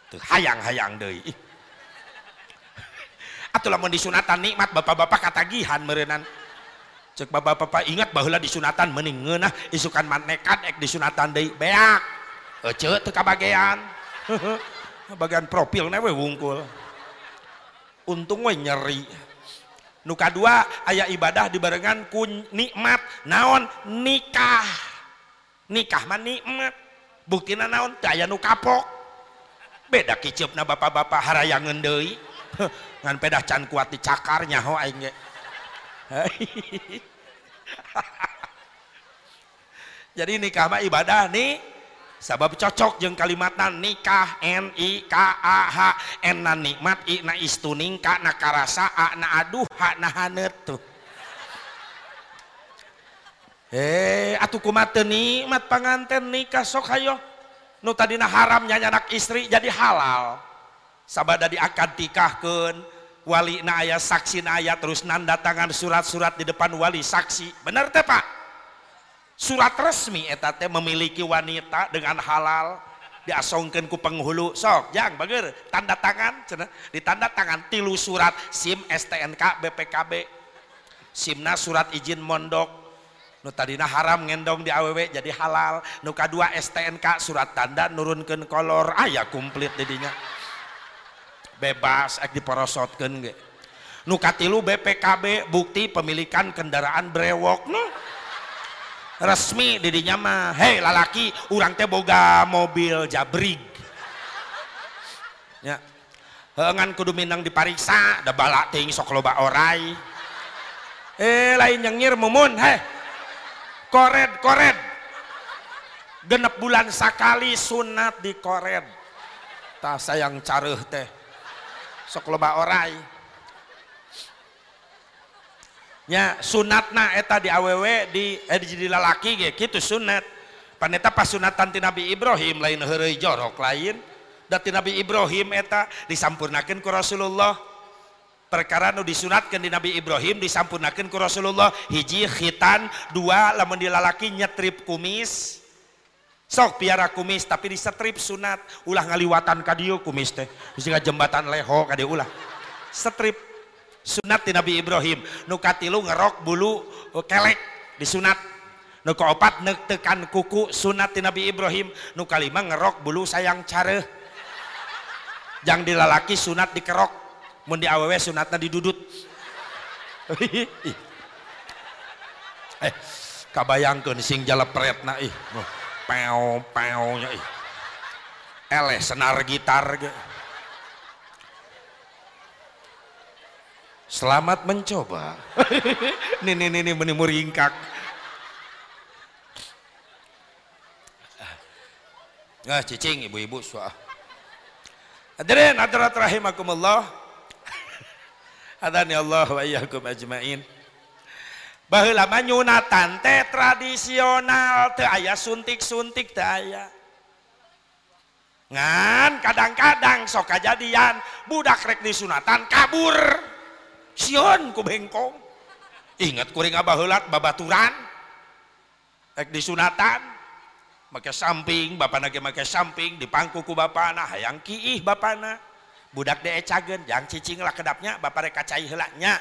Tuh hayang-hayang deh atau lamun disunatan nikmat bapak-bapak katagihan merenan cek bapak-bapak ingat bahwa disunatan mending ngeunah isukan manekat ek disunatan deui. Beak. Ece teu kabagean. Bagian profil we wungkul. Untung we nyeri. Nu kadua aya ibadah dibarengan ku nikmat. Naon? Nikah nikah mah nikmat. Buktina naon? Teu nu kapok. Beda kiceupna bapak-bapak harayangeun deui ngan pedah can kuat dicakar nyaho aing jadi nikah mah ibadah nih sabab cocok jeng kalimatan nikah N I K A H N na nikmat I na istuning K na karasa A na aduh H na hanet tuh eh atuh kumaha nikmat panganten nikah sok hayo. Nu tadina haram nyanyanak istri jadi halal. Sabada diakad tikahkeun wali na saksi na ayah terus nanda tangan surat-surat di depan wali saksi. Benar teh pak? Surat resmi eta teh memiliki wanita dengan halal diasongkan ku penghulu. Sok jang bager. Tanda tangan cina ditanda tangan tilu surat SIM STNK BPKB SIMna surat izin mondok nu tadina haram ngendong di AWW jadi halal. Nu kadua STNK surat tanda nurunkan kolor. Ayah komplit didinya. Bebas ek diporosotkeun ge. Nu katilu BPKB bukti pemilikan kendaraan brewok nu. Resmi didinya mah. Hei lalaki urang teh boga mobil jabrig. Ya. Ngan kudu minang dipariksa da balak ting sok loba orai. Eh lain nyengir mumun heh kored kored genep bulan sakali sunat di kored tak sayang careh teh. Sok loba orai. Nya sunatna eta di awewe di eh, di lalaki ge kitu sunat. Paneta pas sunatan ti Nabi Ibrahim lain heureuy jorok lain. Da Nabi Ibrahim eta disampurnakeun ku Rasulullah perkara nu disunatkeun di Nabi Ibrahim disampurnakeun ku Rasulullah. Hiji khitan dua lamun di lalaki nyetrip kumis. Sok piara kumis tapi disetrip sunat. Ulah ngaliwatan ka dieu kumis teh. Bisa jembatan leho ka dieu ulah. Setrip sunat di Nabi Ibrahim. Nu katilu ngerok bulu kelek disunat. Nu kaopat tekan kuku sunat di Nabi Ibrahim. Nu kalima ngerok bulu sayang care. Jang dilalaki sunat dikerok mun di awewe sunatna didudut. Eh kabayangkeun sing jalepretna ih. Pew pewnya ih. Eleh senar gitar ge. Selamat mencoba. Nih nih nih nih merimungkak Nah, cicing ibu-ibu soal. Hadirin hadirat rahimakumullah. Hadani Allah wa iyyakum ajmain. Baheula mah nyunatan teh tradisional teu aya suntik-suntik teu aya. Ngan kadang-kadang sok kajadian budak rek disunatan kabur. Sion ku bengkong. Ingat kuring abah heulat babaturan. Rek disunatan make samping bapana ge make samping dipangku ku bapana hayang kiih bapana. budak de cagen cicing lah kedapnya Bapak rekacai helaknya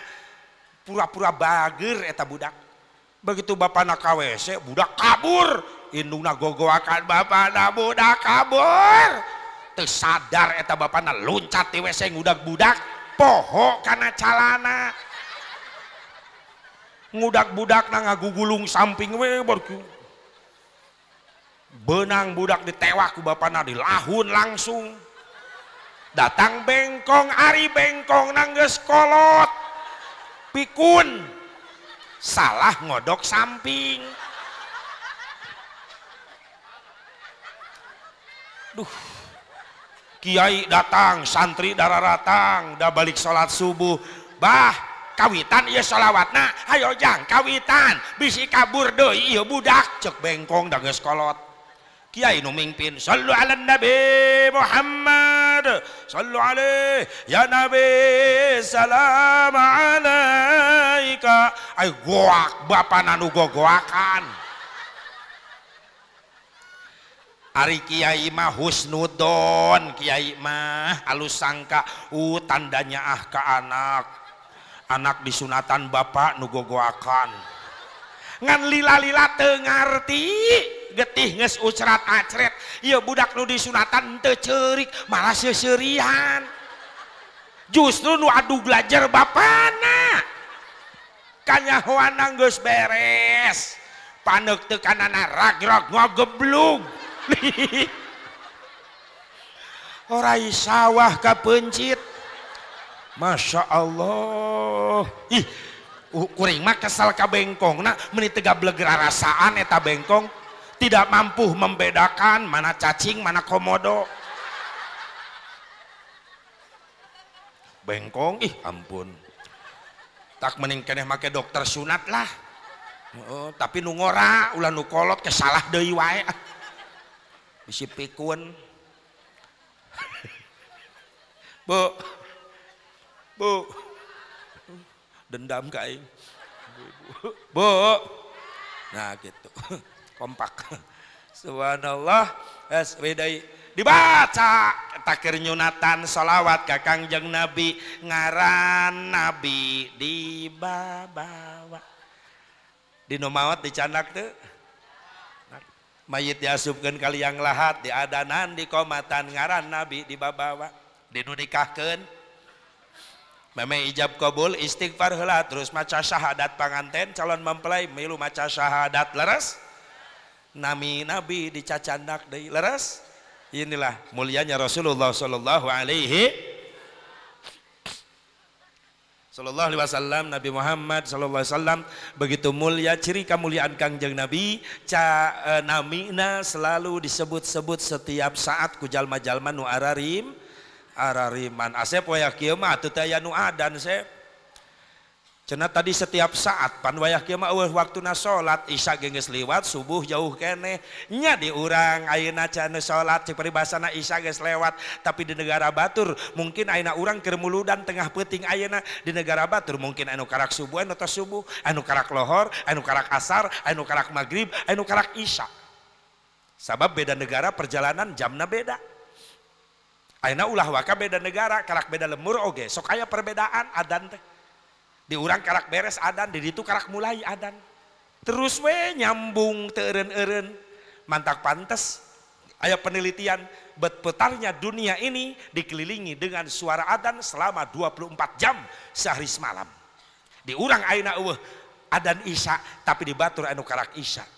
pura-pura bagir eta budak. Begitu Bapak na KWC budak kabur. Indungna gogoakan Bapak na budak kabur. Tersadar eta Bapak na loncat di WC ngudak-budak poho karena calana. Ngudak-budak na ngagugulung samping we berku benang budak ditewak ku Bapak na dilahun langsung. Datang bengkong ari bengkong nangges kolot. Pikun. Salah ngodok samping. Duh. Kiai datang santri darah datang dah balik sholat subuh. Bah kawitan iya sholawatna. Ayo jang kawitan. Bisi kabur deh iya budak. Cek bengkong dan kolot kiai nu mimpin sallu ala nabi Muhammad. Sallu alaih ya nabi salam alaika. Ay goak bapak nanu gogoakan. Ari Kiai mah husnudon Kiai mah halus sangka uh tandanya ah ke anak. Anak disunatan bapak nugogoakan ngan lila-lila tengarti getih nges ucrat acret iya budak nu disunatan teu cerik malah seserian justru nu adu belajar bapana. Kanyahoana geus beres. Panek tekanana ragrok ngogeblug orai sawah kapencit. Masya Allah. Ih kuring mah kesal ka bengkong nah menit tega blegera rasaan eta bengkong. Tidak mampu membedakan mana cacing mana komodo. Bengkong? Ih. Ampun. Tak mending keneh make dokter sunat lah. Oh, tapi nu ngora ulah nu kolot kesalah deui wae. Bisi pikun. Bu. Bu. Dendam kain bu. Nah gitu kompak. Subhanallah. Es bedai dibaca. Takir nyunatan salawat ke kangjeng nabi. Ngaran nabi dibawa di nomawat dicandak tuh mayit diasupkan kali yang lahat di adanan di komatan ngaran nabi dibabawa dinikahkan meme ijab kabul istighfar heula terus maca syahadat panganten calon mempelai milu maca syahadat leres nami nabi dicacandak deui leres? Inilah mulianya Rasulullah sallallahu alaihi Sallallahu alaihi wasallam Nabi Muhammad sallallahu alaihi wasallam. Begitu mulia ciri kemuliaan Kangjeng Nabi ca e, namina selalu disebut-sebut setiap saat ku jalma-jalma nu ararim arariman. Asep waya kieu mah atuh teh nu adan sep Cena tadi setiap saat pan wayah kieu mah waktu na salat isya geus liwat subuh jauh kene. Nya di urang ayeuna can salat cek paribasana isya geus lewat. Tapi di negara batur mungkin ayeuna urang keur muludan tengah peuting ayeuna. Di negara batur mungkin anu karak subuh anu tos subuh anu karak lohor anu karak asar anu karak maghrib anu karak isya. Sabab beda negara perjalanan jamna beda. Ayeuna ulah waka beda negara karak beda lemur oge sok aya perbedaan adan teh di orang karak beres adan di itu karak mulai adan. Terus we nyambung teren-eren mantak pantas ayat penelitian betpetarnya dunia ini dikelilingi dengan suara adan selama 24 jam sehari semalam. Di urang aina eueuh adan isya tapi di batur anu karak isya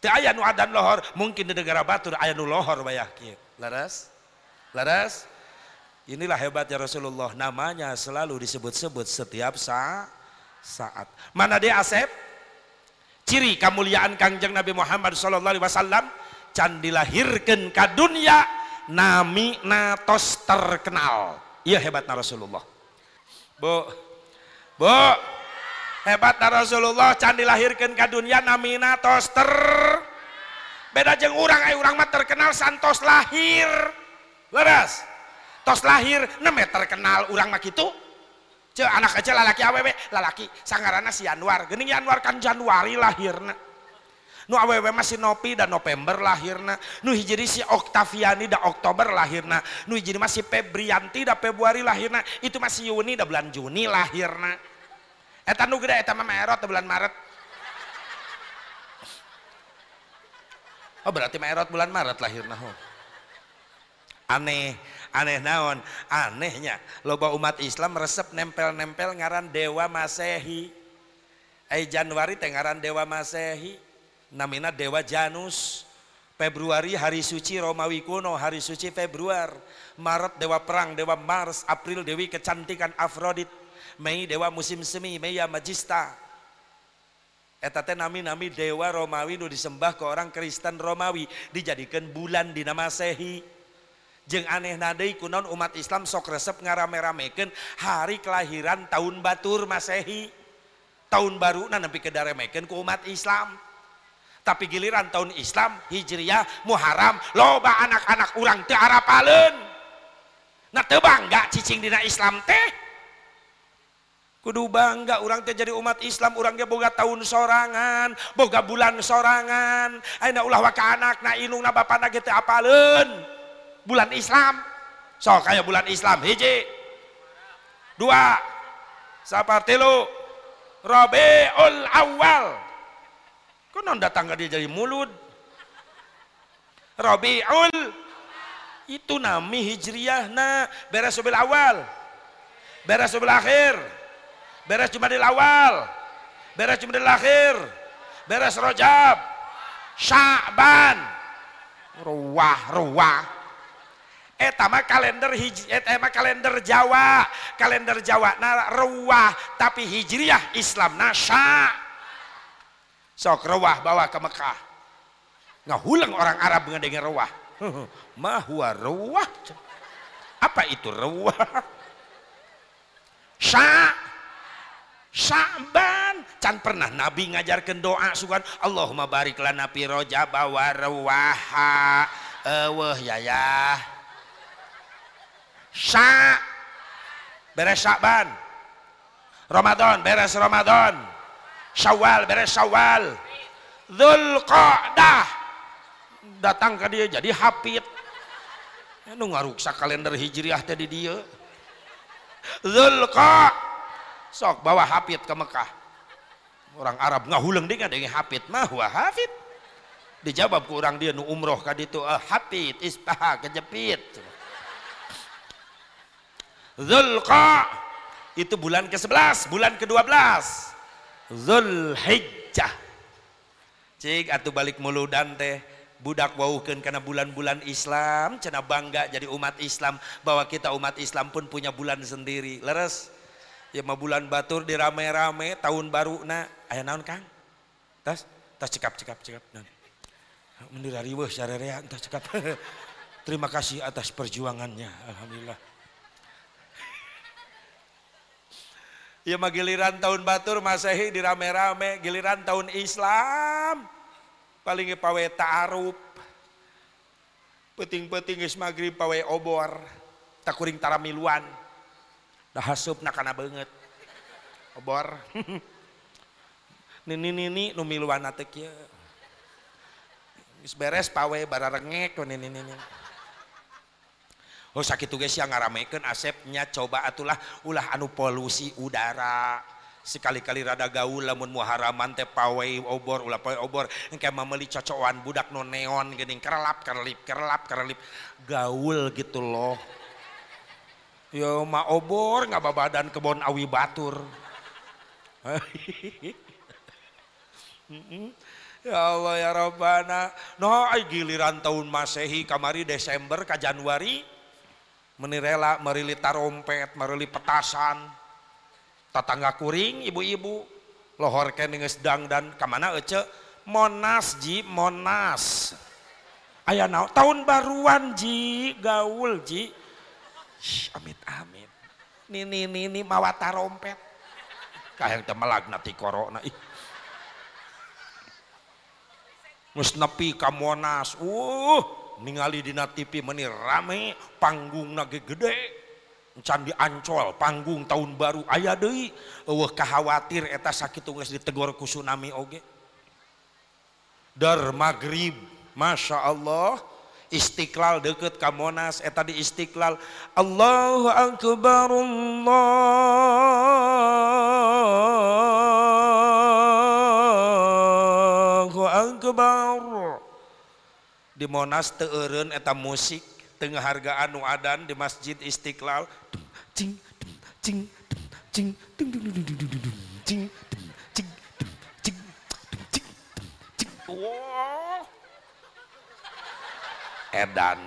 teu aya nu adan lohor mungkin di negara batur aya nu lohor bayah kieu. Laras? Laras Inilah hebatnya Rasulullah, namanya selalu disebut-sebut setiap sa saat. Mana dia Asep? Ciri kemuliaan Kangjeng Nabi Muhammad sallallahu alaihi wasallam can dilahirkan ke dunia nami natos terkenal. Iya hebatnya Rasulullah. Bu bu hebatnya Rasulullah can dilahirkan ke dunia nami natos ter. Beda jeng orang ay orang mah terkenal santos lahir. Leras tos lahir neme terkenal orang mah gitu ce anak kecil lalaki awewe lalaki sangarana si Anwar. Gening Anwar kan Januari lahirna. Nu awewe masih Nopi dan November lahirna. Nu hijri si Oktaviani da Oktober lahirna. Nu hijri masih Febrianti da Februari lahirna. Itu masih Yuni da bulan Juni lahirna. Eta nu gede eta mah Maret da bulan Maret. Oh berarti Maret bulan Maret lahirna oh. aneh aneh naon? Anehnya. Loba umat Islam resep nempel-nempel ngaran Dewa Masehi. Eh Januari teh ngaran Dewa Masehi. Namina Dewa Janus. Februari hari suci Romawi kuno hari suci Februari Maret Dewa Perang Dewa Mars. April Dewi kecantikan Afrodit. Mei Dewa musim semi Meia Magista. Eta teh nami-nami dewa Romawi nu disembah ke orang Kristen Romawi. Dijadikan bulan di nama Jeng aneh nadei kunon umat Islam sok resep ngarame-ramekan hari kelahiran tahun batur Masehi. Tahun baru nah nempi kedaremekan ku umat Islam. Tapi giliran tahun Islam Hijriyah Muharram loba anak-anak orang teu arapaleun. Nah teu bangga cicing dina Islam teh. Kudu bangga orang teh jadi umat Islam orang ge boga tahun sorangan boga bulan sorangan. Ayeuna ulah wa ka anakna inungna bapana ge teu apaleun bulan Islam. Sok kayak bulan Islam. Hiji. Dua. Saparti lu? Rabiul Awal. Konon datang ke dia jadi mulut. Rabiul. Itu nami hijriyah na beres subil awal. Beres subil akhir. Beres jumadil awal. Beres jumadil akhir. Beres rojab sya'ban ruwah ruwah etama kalender hijri etama kalender Jawa. Kalender Jawa na ruwah tapi hijriyah Islam na sya' sok rawah bawa ke Mekah. Ngahulang orang Arab dengan rawah mahwa rawah apa itu rawah sya. Sya'ban. Can pernah Nabi ngajarkan doa sukan Allahumma barik lana fi rajab wa rawaha eueuh Sya beres Sya'ban Ramadan beres Ramadan. Syawal beres Syawal. Dzulqa'dah. Datang ke dia jadi hafid. Nu ngaruksak kalender hijriah tadi dia. Zulqa sok bawa hafid ke Mekah. Orang Arab ngahuleng dengan dengan hafid. Mah wah hafid. Dijawab ke orang dia nu umroh ka ditu ah, hafid ispaha kejepit Zulqa. Itu bulan ke-11 bulan ke-12 Zulhijjah. Cik atau balik muludan teh. Budak waukeun karena bulan-bulan Islam cina bangga jadi umat Islam. Bahwa kita umat Islam pun punya bulan sendiri. Leres? Ya mau bulan batur di rame-rame tahun baru na. Ayah naon kang? Tas tas cekap cekap cekap. Nan mendira riweuh sarerea tas cekap. Terima kasih atas perjuangannya. Alhamdulillah Ya mah giliran tahun batur masehi dirame-rame, giliran tahun Islam paling pawe ta'aruf. Peting-peting geus maghrib pawe obor, tak kuring taramiluan. Dah hasup nakana banget. Obor. nini nini nu miluan teh kieu. Beres pawe bararengek nini nini. Oh sakit guys yang ngaramekan asepnya. Coba atulah ulah anu polusi udara. Sekali-kali rada gaul lamun muharaman teh pawai obor ulah pawai obor. Engke mameli cocokan budak no neon gini kerelap kerelip kerelap kerelip gaul gitu loh. Yo ma obor nggak badan kebon awi batur. Ya Allah ya Rabbana. No, giliran tahun Masehi kamari Desember ke Januari menirela merili tarompet merili petasan. Tatangga kuring ibu-ibu. Lohor keninges dang dan kamana ece? Monas ji monas. Ayah naon tahun baruan ji gaul ji. Shh, amit amit nini nini mawa tarompet kahang teu melagna ti corona ih. Mus nepi ka Monas. Uh, ningali dina TV meni rame, panggung nage gede. Candi Ancol, panggung tahun baru aya deui. Eueuh kahawatir eta sakitu geus ditegor ku tsunami oge. Dar maghrib, Masya Allah, Istiqlal deket ka Monas eta di Istiqlal Allahu Akbar Allahu Akbar di Monas teurun eta musik tengah harga anu adan di Masjid Istiqlal. Cing cing cing dung dung dung dung dung dung cing cing cing cing cing. Wow edan.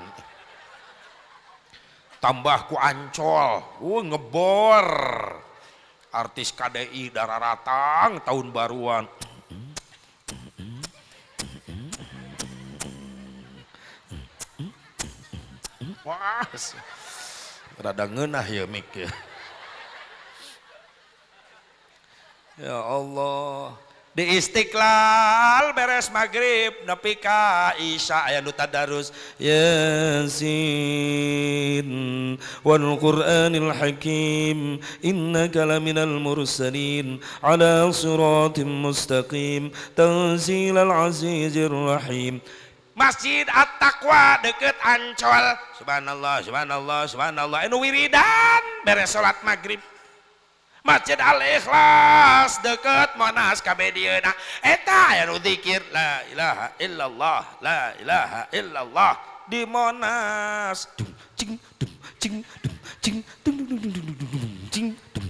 Tambah ku ancol. Uh ngebor. Artis KDI dararatang tahun baruan. Wah rada ngenah ya mik ya. Ya Allah. Di Istiqlal beres maghrib nepi ka Isya aya nu tadarus. Yasin wal Qur'anil Hakim innaka laminal mursalin ala siratim mustaqim tanzilal azizir rahim masjid At-Taqwa deket ancol. Subhanallah subhanallah subhanallah. Anu wiridan beres salat maghrib. Masjid al-ikhlas deket monas kabedieuna eta anu zikir la ilaha illallah la ilaha illallah. Di monas. Dung cing dung cing dung cing dung dung dung dung dung cing dung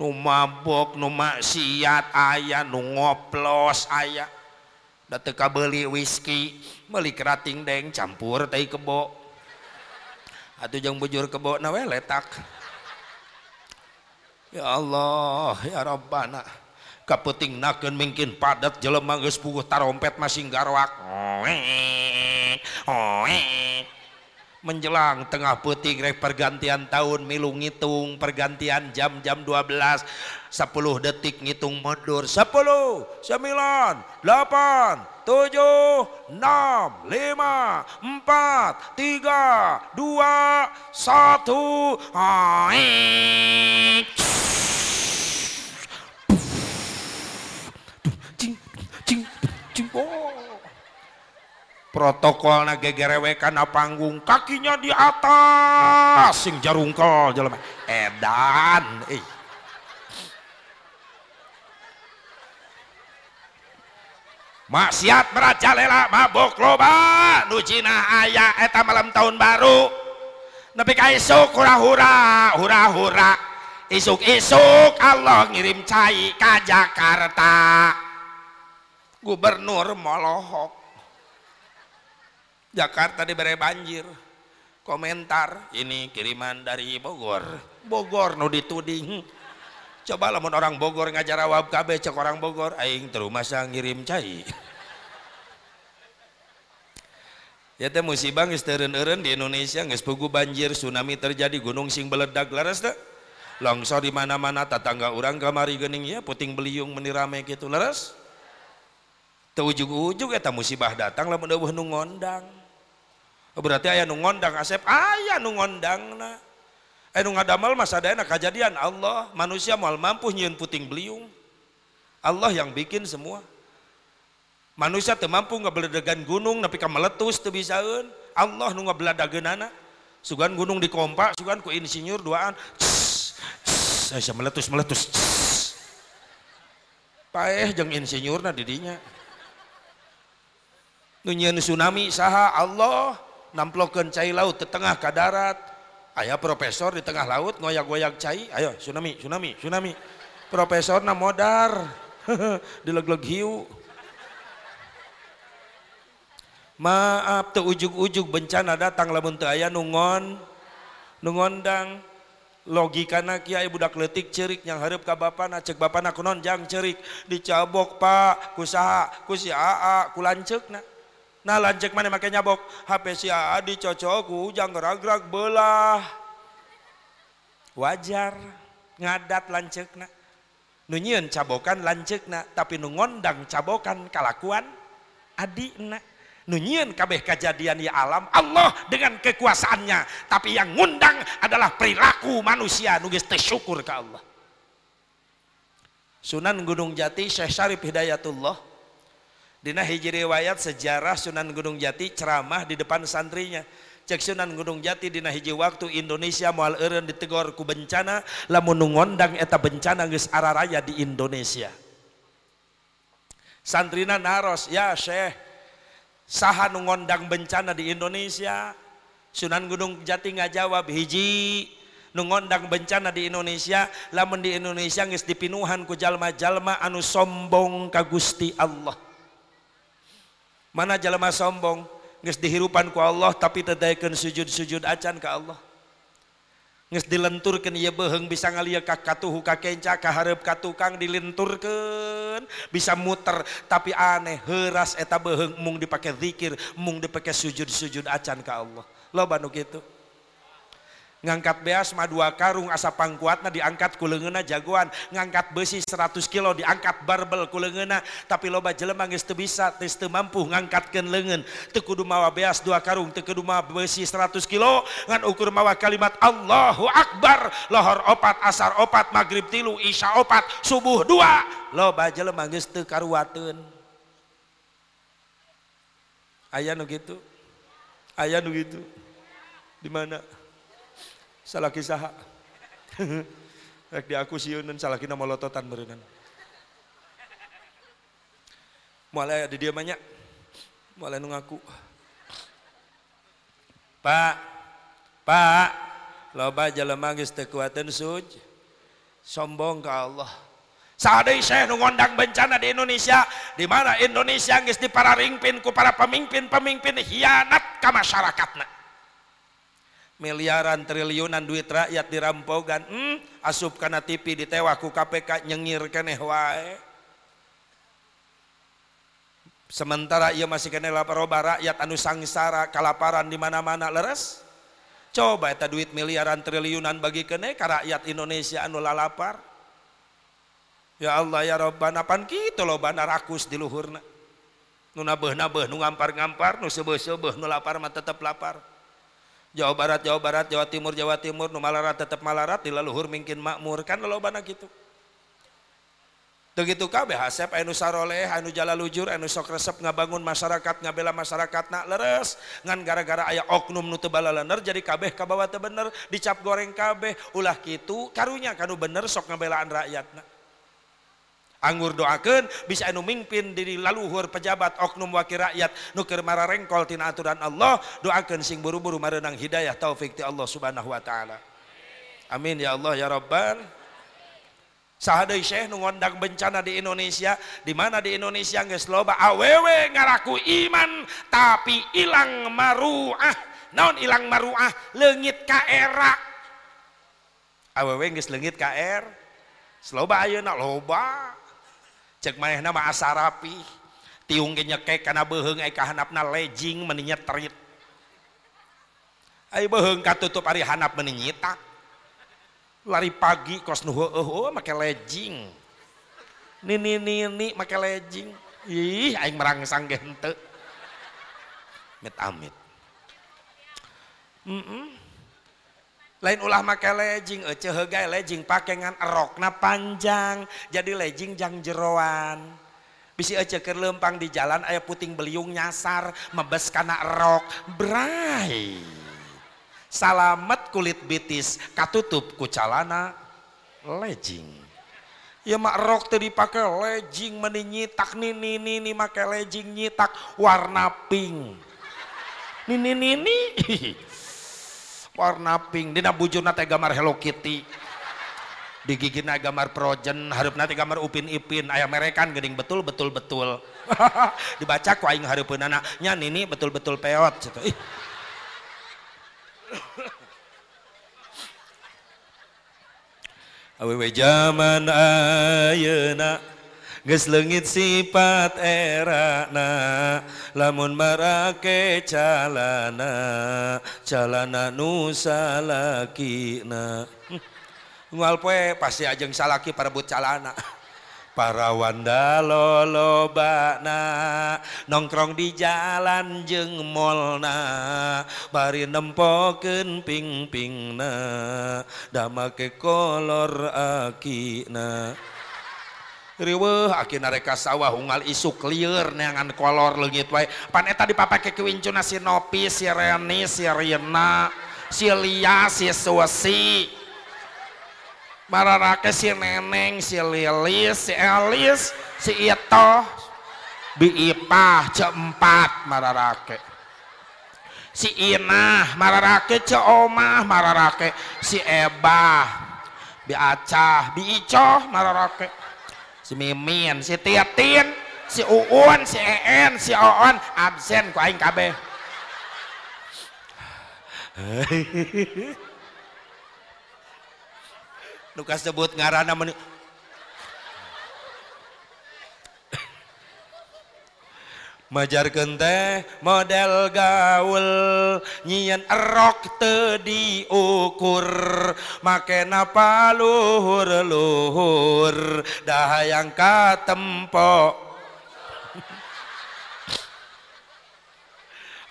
nu mabok nu maksiat aya nu ngoplos aya. datang beli whisky meuli kerating deng campur teh kebo atuh jang bujur kebo nawe letak ya Allah ya Rabbana. Kapeting naken mungkin padat jelema geus puguh tarompet masih garwak oeng Menjelang tengah peting rek pergantian tahun milu ngitung pergantian jam-jam 12 10 detik ngitung mundur 10 9 8 7 6 5 4 3 2 1 protokol na gegerewekan na panggung kakinya di atas. Sing jarungkel jelema. Edan eh maksiat merajalela mabok loba. Nu cina aya eta malam tahun baru. Nepi ka isuk hura-hura hura-hura. Isuk-isuk Allah ngirim cai ka Jakarta. Gubernur molohok Jakarta diberi banjir. Komentar ini kiriman dari Bogor. Bogor nu dituding. Coba lamun orang Bogor ngajar awab KB cek orang Bogor aing terus masa ngirim cai. Ya teh musibah geus teureun-eureun di Indonesia geus pugu banjir tsunami terjadi gunung sing meledak laras teh. Longsor di mana-mana tetangga orang kamari geuning ya puting beliung menirame gitu laras. Teu ujug-ujug eta musibah datang lamun eueuh nu ngondang berarti ayah nu ngondang asep. Ayah nu ngondang na ayah nu ngadamal masa dana kejadian Allah manusia mal mampu nyiun puting beliung. Allah yang bikin semua. Manusia teu mampu ngabeledagan gunung tapi ka meletus teu bisaeun. Allah nu ngabeledageunana sugan gunung dikompak sugan ku insinyur duaan. Saya bisa meletus meletus. Paeh jeung insinyurna didinya. Nu tsunami saha. Allah namplokeun cai laut di tengah ka darat. Ayah profesor di tengah laut ngoyak-ngoyak cai. Ayo tsunami tsunami tsunami. Profesor na modar. Dileg-leg hiu. Maaf teu ujug-ujug bencana datang lamun teu aya nungon nungondang logikana kiai budak letik cerik yang harap ka bapana cek bapana kunon jang cerik dicabok pak kusaha kusi aa kulanceuk na nah lanjut mana make nyabok? HP si Adi cocok ujang gerak-gerak belah. Wajar. Ngadat lancekna. Nu nyieun cabokan lancekna tapi nu ngondang cabokan kalakuan adi na nu nyieun kabeh kejadian ya alam Allah dengan kekuasaannya. Tapi yang ngundang adalah perilaku manusia. Nu geus syukur ke Allah. Sunan Gunung Jati Syekh Syarif Hidayatullah Dina hiji riwayat sejarah Sunan Gunung Jati ceramah di depan santrinya. Cek Sunan Gunung Jati dina hiji waktu Indonesia moal eureun ditegor ku bencana lamun ngondang eta bencana geus araraya di Indonesia. Santrina naros, ya Syekh, saha nu ngondang bencana di Indonesia? Sunan Gunung Jati ngajawab hiji nu ngondang bencana di Indonesia lamun di Indonesia geus dipinuhan ku jalma-jalma anu sombong ka Gusti Allah mana jalma sombong? Nges dihirupan ku Allah tapi tedaikan sujud-sujud acan ke Allah. Nges dilenturkan ia beheng bisa ngalia ka katuhu ka kenca ka hareup ka tukang dilenturkan. Bisa muter tapi aneh heras eta beheng mung dipakai zikir mung dipakai sujud-sujud acan ke Allah. Lo banu gitu ngangkat beas mah dua karung asa pangkuatna diangkat kulengena jagoan. Ngangkat besi 100 kilo diangkat barbel kulengena tapi loba jelema geus teu bisa geus teu mampu ngangkatkeun leungeun. Teu kudu mawa beas dua karung teu kudu mawa besi 100 kilo. Ngan ukur mawa kalimat Allahu Akbar. Lohor opat asar opat maghrib tilu isya opat subuh dua. Loba jelema geus teu karuateun. Aya nu gitu? Aya nu gitu? Di mana salah kisah rek di aku sieunan salah kina molototan meureunan mulai di dia banyak. Mulai nu ngaku Pak Pak loba jelema geus kuateun suj. Sombong ka Allah. Sadai saya ngondang bencana di Indonesia, di mana Indonesia geus dipararingpin ku para pemimpin-pemimpin hianat ka masyarakatna miliaran triliunan duit rakyat dirampogan hmm, asup karena TV ditewah ku KPK nyengir keneh wae. Sementara ia masih kena lapar roba rakyat anu sangsara kalaparan di mana-mana leres. Coba eta duit miliaran triliunan bagi kene ka rakyat Indonesia anu lalapar. Ya Allah ya Rabbana pan kitu bana rakus di luhurna? Nu nabeuh-nabeuh nu ngampar-ngampar nu seubeuh-seubeuh nu lapar mah tetep lapar Jawa Barat, Jawa Barat, Jawa Timur, Jawa Timur, nu malarat tetap malarat, di laluhur mungkin makmur, kan bana gitu. Begitu kabeh hasep anu saroleh, anu jala lujur, anu sok resep ngabangun masyarakat, ngabela masyarakat nak leres, ngan gara-gara ayah oknum nu teu lener jadi kabeh kabawa teu bener, dicap goreng kabeh, ulah kitu karunya kanu bener sok ngabelaan rakyatna anggur doakan bisa anu mimpin diri laluhur pejabat oknum wakil rakyat. Nuker mara rengkol tina aturan Allah doakan sing buru-buru marenang hidayah taufik ti Allah subhanahu wa ta'ala. Amin ya Allah ya Rabbal. Sahadai syekh ngondang bencana di Indonesia di mana di Indonesia geus loba awewe ngaraku iman tapi ilang maruah. Naon ilang maruah? Leungit ka era. Awewe geus leungit ka er Sloba ayeuna loba cek maneh nama asarapi tiung ge nyekek kana beuheung ai kahanapna lejing meuni nyetrit. Ai beuheung katutup ari hanap meuni nyitak lari pagi kos nu heueuh make lejing. Nini nini make lejing. Ih aing merangsang ge henteu mit amit. Mm -mm lain ulah make legging ece hegai legging pakengan erokna panjang jadi legging jang jeroan. Bisi ece ke lempang di jalan ayah puting beliung nyasar mebes kana erok bray salamet kulit bitis katutup ku calana legging ya mak rok tadi pakai legging meni nyitak nini nini make legging nyitak warna pink. Nini nini warna pink. Dina bujur nate gambar Hello Kitty. Di gigi na gambar Projen harap nate gambar Upin Ipin. Ayam merekan geding betul betul betul. Dibaca ku aing hareupeun nya nini betul betul peot. Gitu ih. Awewe zaman ayeuna geus leungit sifat erana lamun marake calana calana nu salakina. Ngual poe pasti ajeng salaki parebut calana. Para wanda lolobana nongkrong di jalan jeng molna bari nempokeun ping-pingna da make kolor akina riweuh akina reka sawah unggal isu clear neangan kolor leungit wae. Pan eta dipapake ke wincuna si Nopi si Reni si Rina si Lia si Susi. Mararake si Neneng si Lilis si Elis si Ito. Biipah ceempat mararake. Si Inah mararake ce Omah mararake. Si Ebah bi Acah bi Icoh mararake si Mimin si Titin si Uun si En si Oon absen ku aing kabeh. Nuka sebut ngarana meni majar teh model gaul nyian erok te diukur. Make napa luhur luhur dah yang katempo.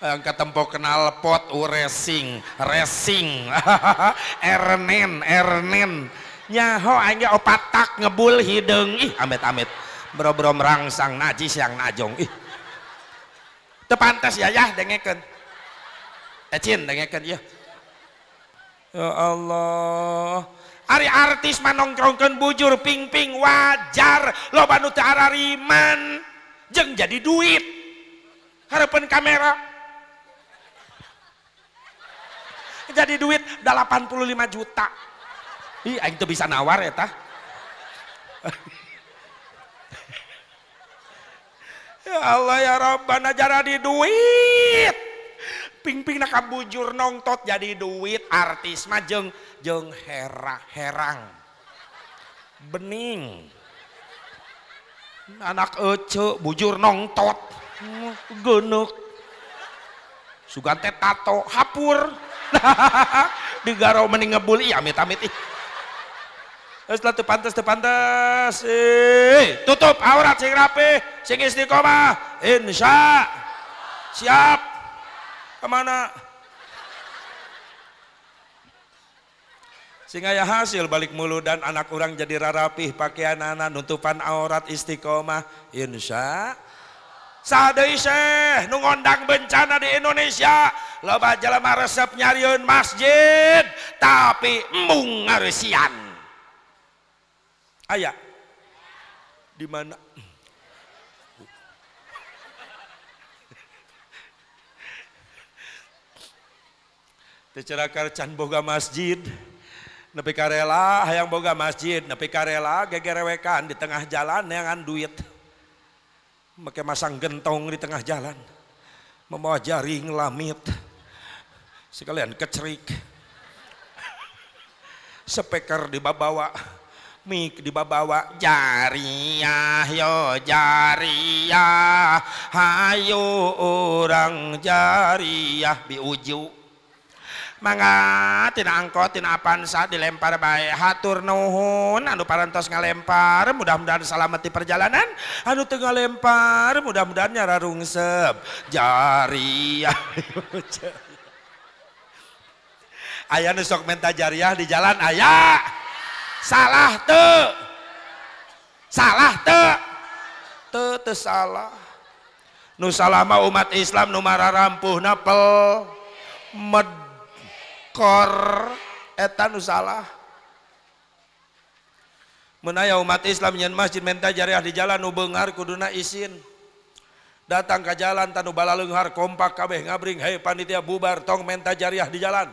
Yang ketempo kenal pot u racing racing. Ernen ernen. Nyaho aing opatak ngebul hidung. Ih amit amit. Bro bro merangsang najis yang najong. Ih tepantas ya ya dengekeun. Ecin dengekeun ya ya Allah. Ari artis manongkrongkeun bujur ping-ping wajar. Lo banu arariman jeung jadi duit. Harapan kamera. Jadi duit 85 juta. Ih teu bisa nawar eta Ya Allah ya Rabbana di duit. Ping-ping nak bujur nongtot jadi duit artis mah jeng jeng hera herang. Bening. Anak ece bujur nongtot. Genuk. Sugante tato hapur. Digaro mending ngebul iya amit amit. Terus lah pantas pantas. Eh, tutup aurat sing rapi, sing istiqomah. Insya. Siap. Ke mana? Sehingga ya hasil balik mulu dan anak orang jadi rarapih pakaian anak nutupan aurat istiqomah. Insya. Sadai syekh nu ngondang bencana di Indonesia loba jelema resep nyariun masjid tapi ngaresian ayah di mana? Tecerakar can boga masjid nepi karela hayang boga masjid nepi karela gegerewekan di tengah jalan neangan duit. Make masang gentong di tengah jalan membawa jaring lamit. Sekalian kecerik. Speaker dibawa mik dibawa jariah yo jariah. Hayo orang jariah. Biuju. Mangga tina angkot tina apansa dilempar bae. Hatur nuhun. Anu parantos ngalempar. Mudah-mudahan selamat di perjalanan. Anu teu ngalempar. Mudah-mudahan nyara rungsep jariah. Ayah nu sok menta jariah di jalan ayah salah te salah te te te salah. Nu salama umat Islam nu rampuh napel. Medkor eta nu salah. Menaya umat Islam nyen masjid menta jariah di jalan nu beungar kuduna isin. Datang ke jalan tanu balaleunghar kompak kabeh ngabring hei panitia bubar tong menta jariah di jalan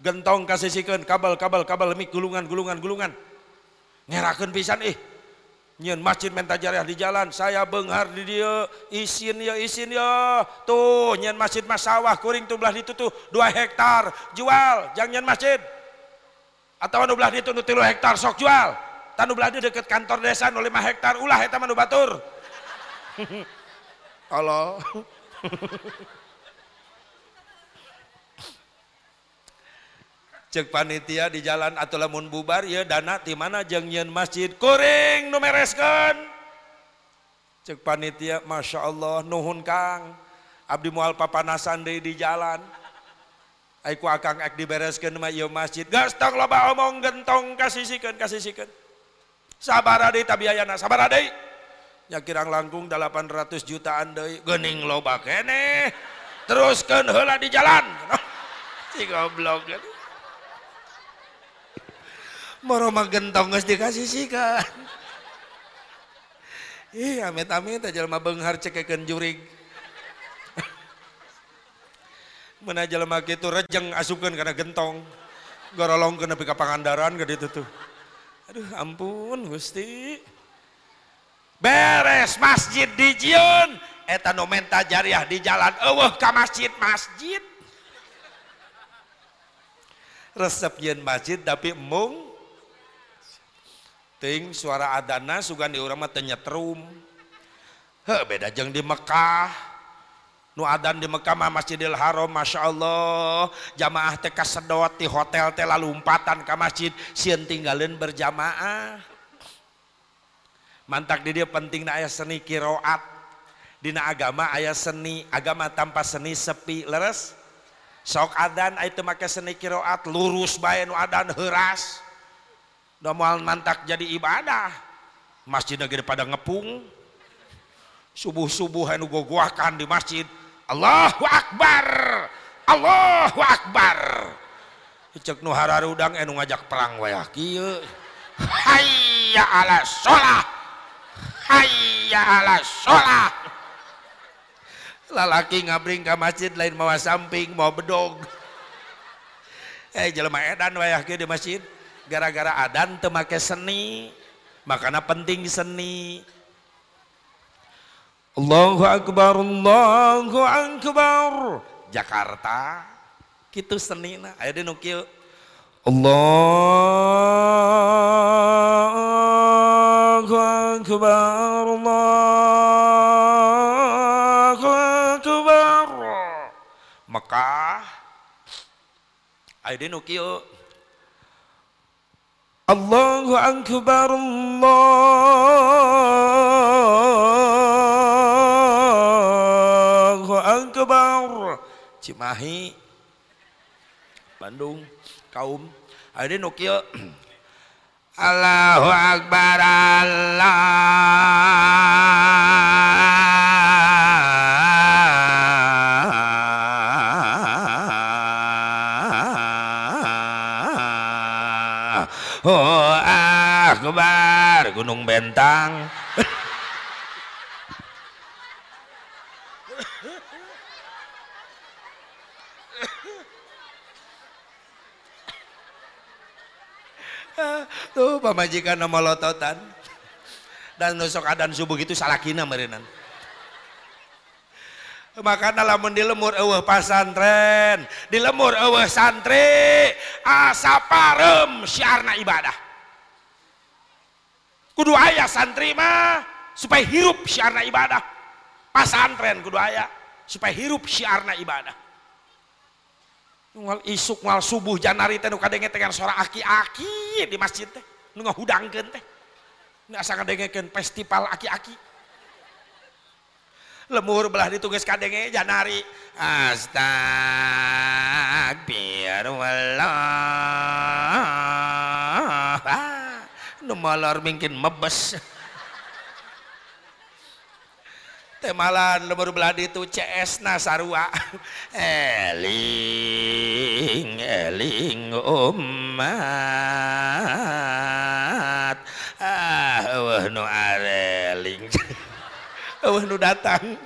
gentong kasihkan kabel kabel kabel mik gulungan gulungan gulungan. Ngerakan pisan ih. Nyen masjid mentajariah di jalan saya benghar di dia isin ya isin ya. Tuh nyen masjid masawah kuring tuh belah itu tuh dua hektar jual jangan nyen masjid. Atau nu belah itu nu tilu hektar sok jual tanu beladi deket kantor desa 05 hektar ulah eta manu batur. Kalau cek panitia di jalan atau lamun bubar ya dana di mana jengyen masjid? Kuring numereskan cek panitia masya Allah nuhun kang. Abdi mual papanasan deh di jalan. Aku akang ek dibereskan mah ieu masjid. Gastak loba omong gentong kasisikan kasisikan sabar deui tabiayana sabar deui. Ya kirang langkung 800 jutaan deh gening loba kene teruskan hela di jalan. Si goblok gitu mah gentong geus dikasisikeun Ih, amit-amit aja jelema beunghar cekekeun jurig. Mana jelema kitu rejeng asupkeun karena gentong. Gorolongkeun nepi ka pangandaran ka ditu tuh. Aduh, ampun Gusti. Beres masjid di Jiun, eta nu menta jariah di jalan eueuh ka masjid-masjid. Resep masjid tapi mung ting suara adana sugan di urang mah he beda jeng di Mekah. Nu adan di Mekah mah Masjidil Haram Masya Allah. Jamaah teh kasedot di hotel teh lalu umpatan ke masjid. Sieun tinggalin berjamaah. Mantak di dia penting ayah seni kiroat. Dina agama ayah seni agama tanpa seni sepi leres. Sok adan itu make seni kiroat lurus bae nu adan heras udah mau mantak jadi ibadah. Masjid negeri pada ngepung. Subuh-subuh anu gogoakan di masjid. Allahu Akbar! Allahu Akbar! Cek nu hararudang anu ngajak perang wayah kieu. Hayya ala sholah! Hayya ala sholah! Lalaki ngabring ke masjid lain mau samping mau bedog. Eh jelema edan wayah kieu di masjid gara-gara adan temake seni makanya penting seni. Allahu Akbar Allahu Akbar. Jakarta gitu seni nah ayo di nukil. Allahu Akbar Allahu Akbar. Mekah ayo di nukil Allahu Akbar Allahu Akbar Cimahi Bandung kaum ada Nokia Allahu Akbar Oh Bentang. Tuh pamajikan nama lototan. Dan nusok adan subuh itu salakina merinan. Makanya lamun di lemur eueuh pasantren di lemur eueuh santri. Asa parem syiarna ibadah kudu ayah santri mah supaya hirup syiarna ibadah. Pasantren kudu ayah supaya hirup syiarna ibadah. Ngal isuk ngal subuh janari teh nu kadenge dengan suara aki-aki di masjid teh nu ngahudangkeun teh. Nu asa ngadengekeun festival aki-aki. Lemur belah ditugas kadenge janari astagfirullah ah, molor mungkin mebes. Temalan lemur belah itu CS nasarua eling eling umat. Ah wah nu areling Eueuh nu datang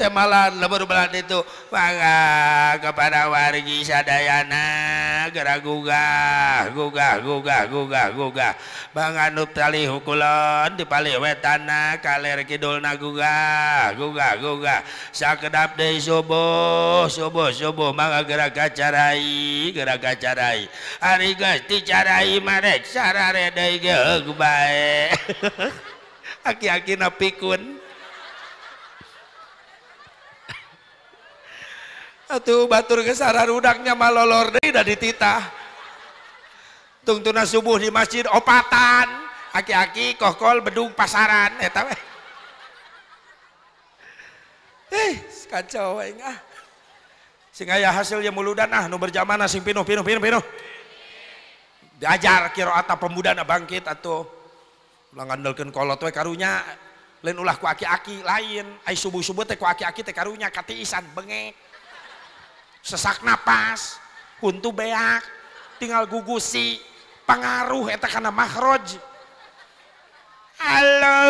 temalan lemur belat itu. Mangga kepada wargi sadayana gerak gugah gugah gugah gugah gugah. Banganup tali hukulon di pali wetana kaler kidul gugah gugah gugah. Sakedap dei subuh subuh subuh mangga gerak kacarai gerak kacarai hari guys dicarai marek sarare dei geug bae. Aki-aki na Atuh batur ke udaknya malolor deh dah dititah. Tungtuna subuh di masjid opatan. Aki-aki kokol bedung pasaran eta weh. Eh, kacau we ah. Sing aya hasilnya muludan ah nu berjamaah sing pinuh pinuh pinuh pinuh. Diajar kiroata pemuda na bangkit atuh. Ulah ngandalkeun kolot karunya lain ulah ku aki-aki lain. Ai subuh-subuh teh ku aki-aki teh karunya katiisan bengek sesak napas huntu beak tinggal gugusi pengaruh eta karena mahroj halo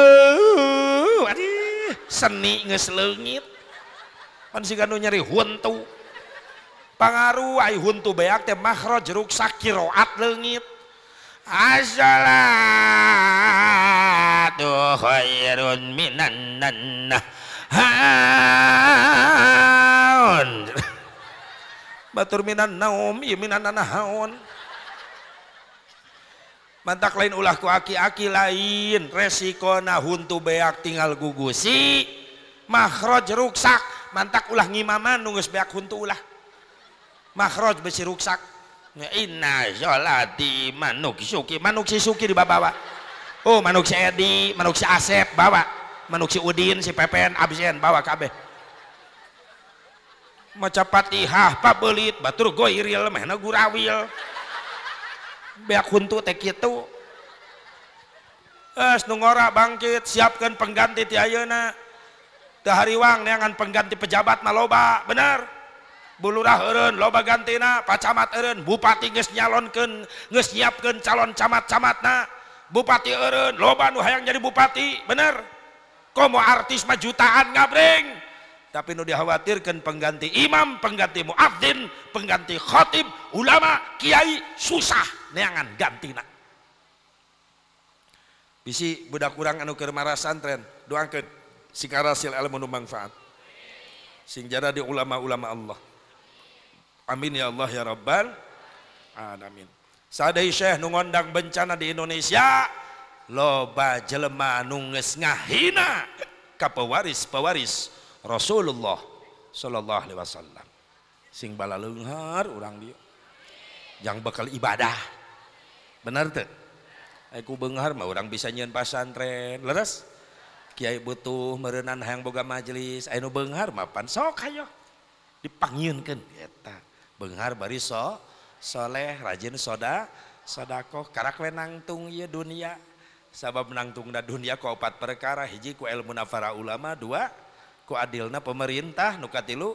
aduh seni ngeselengit pan si nyari huntu. Pengaruh ay huntu beak teh mahroj ruksak kiroat leungit. As-salatu khairun minan nannah. Haun batur minan naum iya minan nanahaon mantak lain ulah ku aki-aki lain resiko na huntu beak tinggal gugusi makhroj ruksak. Mantak ulah ngimaman nunggus beak huntu ulah. Makhroj besi ruksak. Inna sholati manuk suki manuk si suki di bawa oh manuk si Edi manuk si Asep bawa. Manuk si Udin si Pepen absen bawa kabeh maca patihah pabelit batur goiril mehna gurawil. Beak huntu teh kitu. Es nu bangkit siapkan pengganti ti ayeuna. Teu neangan pengganti pejabat mah loba bener. Bulurah eureun loba gantina pacamat eureun bupati geus nyalonkeun geus nyiapkeun calon camat-camatna. Bupati eureun loba nu hayang jadi bupati bener. Komo artis mah jutaan ngabreng tapi nu dikhawatirkan pengganti imam pengganti muadzin pengganti khatib ulama kiai susah. Neangan nak. bisi budak kurang anu keur marah santren doakeun sing arasil ilmu nu manfaat. Sing jara di ulama-ulama Allah. Amin ya Allah ya rabbal alamin. Sadai syekh nu ngondang bencana di Indonesia loba jelema nu ngahina ka pewaris-pewaris Rasulullah sallallahu alaihi wasallam. Sing bala leunghar urang dia yang bakal ibadah. Benar tuh aku benghar mah orang bisa nyen pasantren. Leres? Kiai butuh merenan hayang boga majelis anu benghar mah pan sok hayo dipanggieunkeun eta. Benghar bari so soleh rajin soda sodakoh. Karak we nangtung ieu dunia. Sabab nangtung da dunia ku opat perkara. Hiji ku ilmu nafara ulama. Dua ku adilna pemerintah nu katilu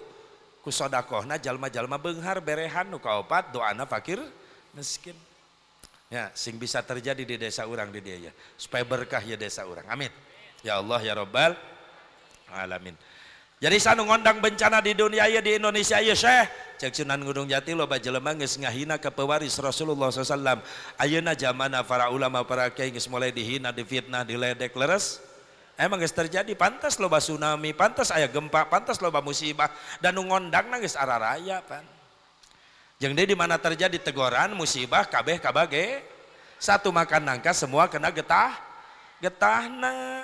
ku sodakohna jalma-jalma benghar berehan nu kaopat doana fakir miskin. Ya sing bisa terjadi di desa orang di dia ya supaya berkah ya desa orang amin. Ya Allah ya Rabbal alamin. Jadi sanu ngondang bencana di dunia ya di Indonesia ya Syekh. Cek Sunan Gunung Jati lo bajelema geus ngahina ke pewaris Rasulullah SAW ayeuna zamana para ulama para kiai geus mulai dihina difitnah diledek leres emang guys terjadi pantas loba tsunami pantas ayah gempa pantas loba musibah. Dan ngondang nangis arah raya pan. Yang dia di mana terjadi teguran musibah kabeh kabage. Satu makan nangka semua kena getah getah na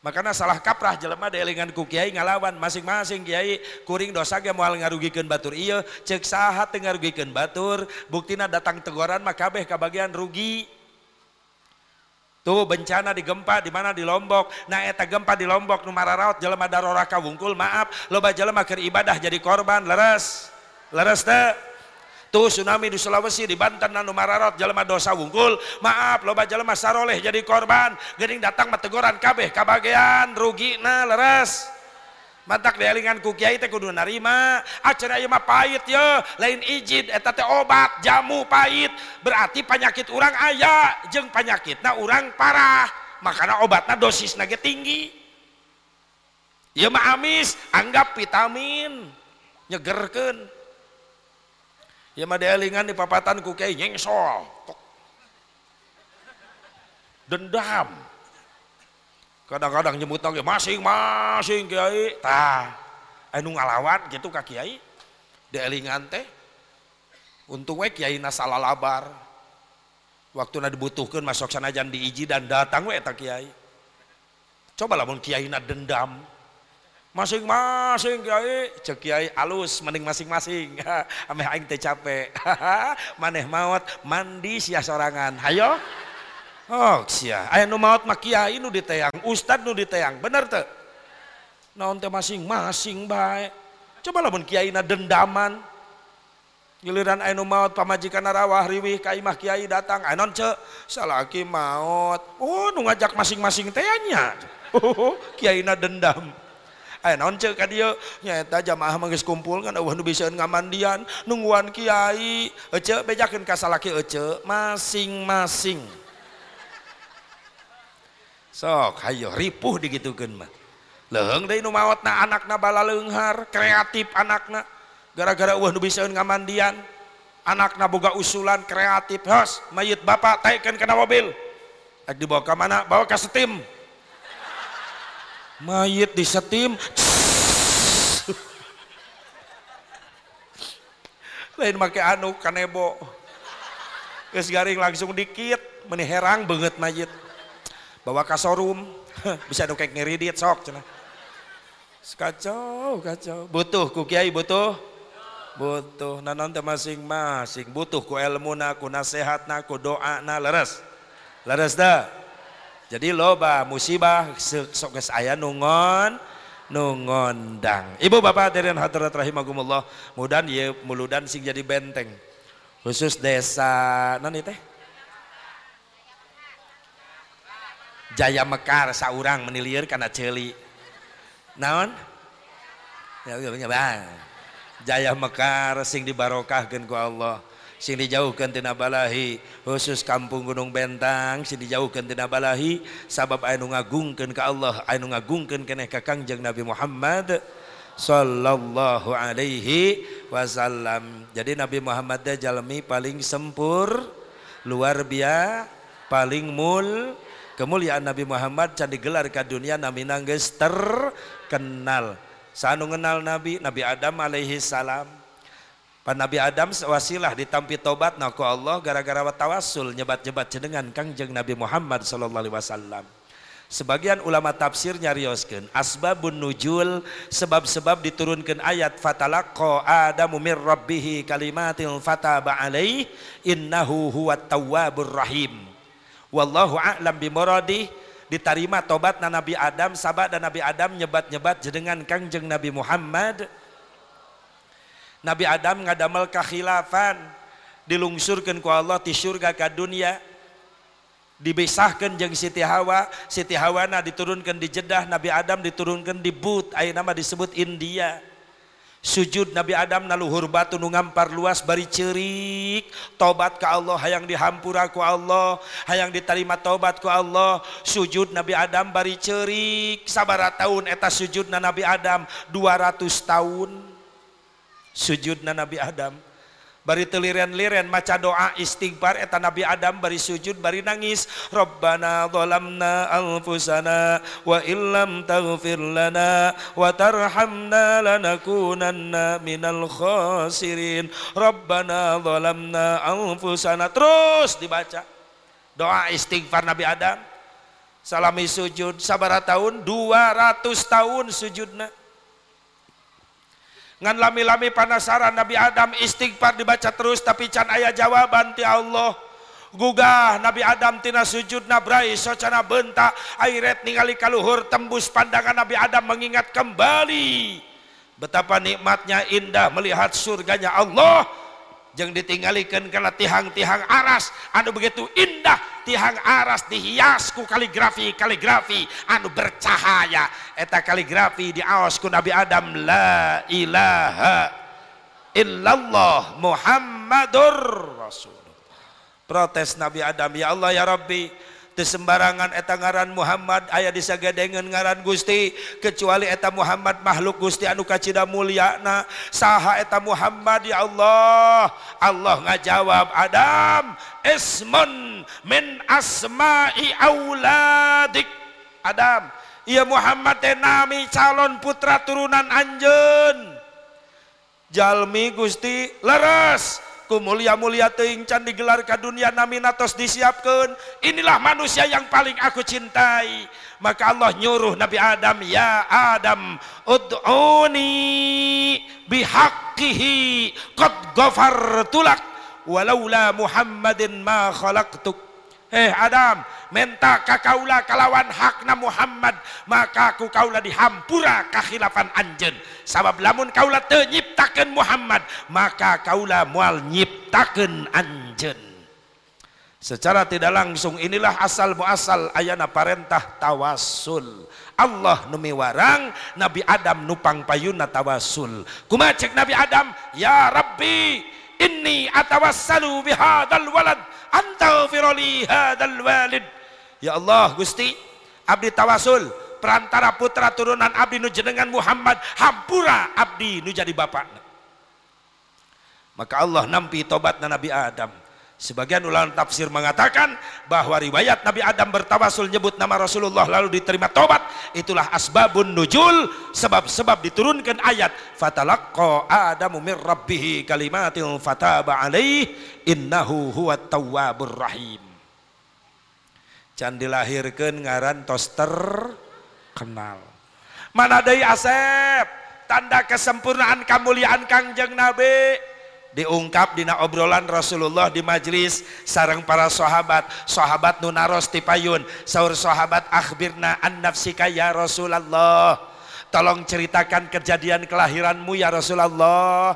makanya salah kaprah jelema delingan ku kiai ngalawan masing-masing kiai. Kuring dosa ge moal ngarugikan batur. Iya cek saha teu ngarugikeun batur. Buktina datang teguran mah kabeh kabagian rugi Tuh bencana di gempa di mana di Lombok. Nah eta gempa di Lombok nu mararaot jelema daroraka wungkul maaf loba jelema keur ibadah jadi korban leres. Leres teh. Tuh tsunami di Sulawesi di Banten nu mararaot jelema dosa wungkul maaf loba jelema saroleh jadi korban. Geuning datang mategoran kabeh kabagean rugina leres mantak dealingan ku kiai teh kudu narima acara mah pahit ya lain izin eta teh obat jamu pahit. Berarti penyakit orang aya jeung penyakitna orang parah. Makanya obatna dosisna ge tinggi. Ya mah amis anggap vitamin nyegerkan ya mah dealingan di papatan ku kiai nyengsol. Dendam kadang-kadang nyebut lagi masing-masing kiai. Tah anu ngalawan gitu ka kiai. Dealingan teh untung we kiai salah labar. Waktu na dibutuhkan masuk sanajan diiji dan datang we tak kiai. Coba lah kiai na dendam masing-masing kiai. Cek kiai alus mending masing-masing. Ameh aing teh capek. Maneh maut mandi sia sorangan. Hayo oh sia aya nu maut mah kiai nu diteang ustad nu diteang bener teh? Naon teh masing-masing bae. Coba lamun kiai na dendaman. Giliran aya nu maut pamajikan rawah riwih ka imah kiai datang. Anon cek salaki maut. Oh nu ngajak masing-masing teh nya. Kiai na dendam. Ayo naon cek ka dieu? Nyaeta jamaah mah geus kumpul kan eueuh nu biseun ngamandian nungguan kiai. Ece bejakeun ka salaki ece masing-masing sok hayo ripuh digitukeun mah. Leung deui nu maotna anakna bala leunghar kreatif anakna. Gara-gara eueuh nu biseun ngamandian anakna boga usulan kreatif hos mayit bapak taikeun kana mobil. Ek dibawa ke mana? Bawa ke setim mayit di setim lain make anu kanebo. Geus garing langsung dikit meni herang banget mayit bawa ke showroom bisa nu kayak ngeridit sok cenah. Kacau kacau. Butuh ku kiai butuh? Butuh. Nanon teh masing-masing. Butuh ku ilmu na ku nasihat na doa na leres. Leres dah. Jadi loba musibah sok geus aya nungon nungondang ibu bapak hadirin hadirat rahimahumullah mudan ye muludan sing jadi benteng. Khusus desa non teh Jaya Mekar saurang meniliar karena celi. Naon? Ya ya bang Jaya Mekar sing dibarokahkeun ku Allah sing dijauhkan tina balahi khusus kampung Gunung Bentang sing dijauhkan tina balahi sabab anu ngagungkeun ka Allah anu ngagungkeun keneh ka Kangjeng Nabi Muhammad sallallahu alaihi wasallam. Jadi Nabi Muhammad jalmi paling sempur luar biasa paling mul kemuliaan Nabi Muhammad can digelar ke dunia Nabi nangges terkenal sanu kenal Nabi Nabi Adam alaihi salam Pan Nabi Adam wasilah ditampi tobat naku Allah gara-gara tawasul nyebat-nyebat jenengan kangjeng Nabi Muhammad sallallahu alaihi wasallam. Sebagian ulama tafsir nyarioskeun asbabun nujul sebab-sebab diturunkan ayat fatalaqqa adamu mir rabbih kalimatin fataba alaih innahu huwat tawwabur rahim. Wallahu a'lam bimuradi diterima tobat Nabi Adam sahabat dan Nabi Adam nyebat-nyebat jenengan kangjeng Nabi Muhammad. Nabi Adam ngadamel kakhilafan dilungsurkan ku Allah di surga ke dunia. Dibisahkan jeng Siti Hawa. Siti Hawa na diturunkan di Jeddah. Nabi Adam diturunkan di But ayo nama disebut India sujud Nabi Adam na luhur batu nu ngampar luas bari cerik tobat ke Allah hayang dihampura ku Allah hayang diterima tobat ku Allah. Sujud Nabi Adam bari cerik sabara tahun eta sujud na Nabi Adam? 200 tahun sujudna Nabi Adam bari teliran-liran maca doa istighfar eta Nabi Adam bari sujud bari nangis. Rabbana zalamna anfusana wa illam taghfir lana wa tarhamna lanakunanna minal khasirin. Rabbana zalamna anfusana. Terus dibaca. Doa istighfar Nabi Adam. Salami sujud sabara tahun 200 tahun sujudna ngan lami-lami panasaran Nabi Adam istighfar dibaca terus tapi can ayah jawaban ti Allah. Gugah Nabi Adam tina sujud nabrai socana bentak airet ningali kaluhur tembus pandangan Nabi Adam mengingat kembali betapa nikmatnya indah melihat surganya Allah jeng ditinggalikan karena tihang-tihang aras. Anu begitu indah tihang aras dihias ku kaligrafi kaligrafi. Anu bercahaya. Eta kaligrafi di awas ku Nabi Adam. La ilaha illallah Muhammadur Rasulullah. Protes Nabi Adam ya Allah ya Rabbi sembarangan eta ngaran Muhammad ayah disagedengan ngaran Gusti. Kecuali eta Muhammad makhluk Gusti anu kacida mulyana. Saha eta Muhammad ya Allah. Allah ngajawab Adam ismun min asma'i auladik. Adam Iya Muhammad nami calon putra turunan anjen Jalmi Gusti leres mulia-mulia teing can digelar ke dunia nami natos disiapkan. Inilah manusia yang paling aku cintai. Maka Allah nyuruh Nabi Adam ya Adam ud'uni bihaqqihi qad ghafartulak walaula Muhammadin ma khalaqtuk eh Adam menta kakaula kalawan hakna Muhammad maka ku kaula dihampura kakhilafan anjen sabab lamun kaula teu nyiptakeun Muhammad maka kaula moal nyiptakeun anjen secara tidak langsung inilah asal muasal ayana parentah tawasul. Allah numi warang Nabi Adam nupang payuna tawasul. Kumacek Nabi Adam ya Rabbi inni atawassalu bihadal walad anta firoli hadal walid. Ya Allah Gusti Abdi tawasul perantara putra turunan Abdi nu jenengan Muhammad hampura Abdi nu jadi bapak. Maka Allah nampi tobat Nabi Adam sebagian ulama tafsir mengatakan bahwa riwayat Nabi Adam bertawasul nyebut nama Rasulullah lalu diterima tobat itulah asbabun nujul sebab-sebab diturunkan ayat fatalaqqa adamu mir rabbih kalimatil fataba alaih innahu huwat tawwabur rahim. Can ngaran toster kenal. Mana dari Asep? Tanda kesempurnaan kemuliaan Kangjeng Nabi diungkap dina obrolan Rasulullah di majelis sarang para sahabat. Sahabat nunaros tipayun saur sahabat akhbirna an nafsika ya Rasulullah tolong ceritakan kejadian kelahiranmu ya Rasulullah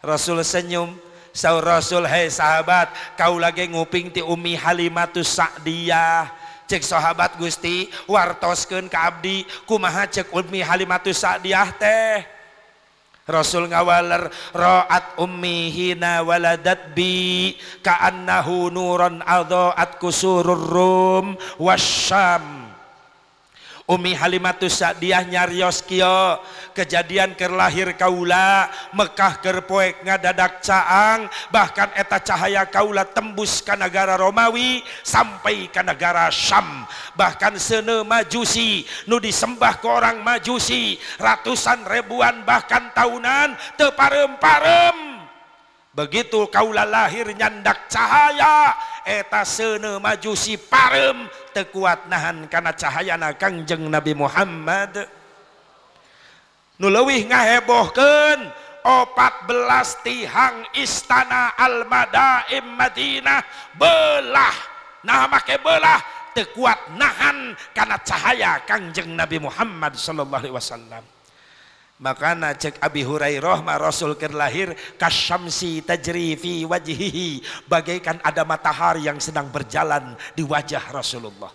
Rasul senyum saur Rasul hei sahabat kau lagi nguping ti Umi Halimatus Sa'diyah. Cek sahabat Gusti wartoskeun ka abdi kumaha cek Umi Halimatus Sa'diyah teh? Rasul ngawaler ra'at ummi hina waladat bi ka'annahu nuran adha'at kusurur rum wasyam Umi Halimatus Sa'diyah nyarios kio. Kejadian kerlahir kaula Mekah kerpoek ngadadak caang bahkan eta cahaya kaula tembus ke negara Romawi sampai ke negara Syam. Bahkan sene majusi nu disembah ke orang majusi ratusan ribuan bahkan tahunan teparem-parem. Begitu kaula lahir nyandak cahaya eta sene majusi parem tekuat nahan karena cahayana Kangjeng Nabi Muhammad. Nu leuwih ngahebohkeun 14 tihang istana Al-madaim Madinah belah. Nah make belah tekuat nahan karena cahaya Kangjeng Nabi Muhammad sallallahu alaihi wasallam. Makana cek Abi Hurairah ma Rasul ker lahir kasyamsi tajri fi bagaikan ada matahari yang sedang berjalan di wajah Rasulullah.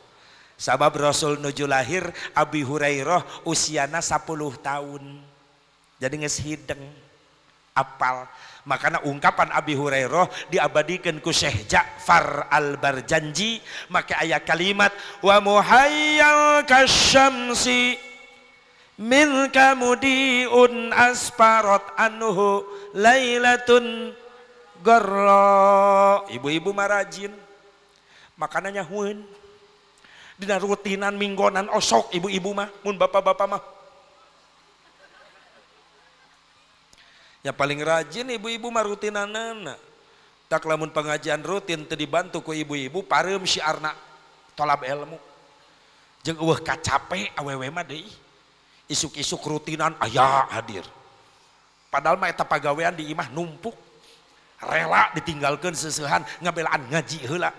Sabab Rasul nuju lahir Abi Hurairah usiana 10 tahun. Jadi nges hideng apal. Makanya ungkapan Abi Hurairah diabadikan ku Syekh Ja'far Al-Barjanji maka ayat kalimat wa muhayyal kasyamsi minka mudiun asparot anhu lailatun garra. Ibu-ibu marajin makanannya huun dina rutinan minggonan osok ibu-ibu mah. Mun bapak-bapak mah. Yang paling rajin ibu-ibu mah rutinanana. Tak lamun pengajian rutin teu dibantu ku ibu-ibu pareum syiarna tolab ilmu. Jeung eueuh kacape awewe mah deui isuk-isuk rutinan ayah hadir. Padahal mah eta pagawean di imah numpuk. Rela ditinggalkan sesehan ngabelaan ngaji heula.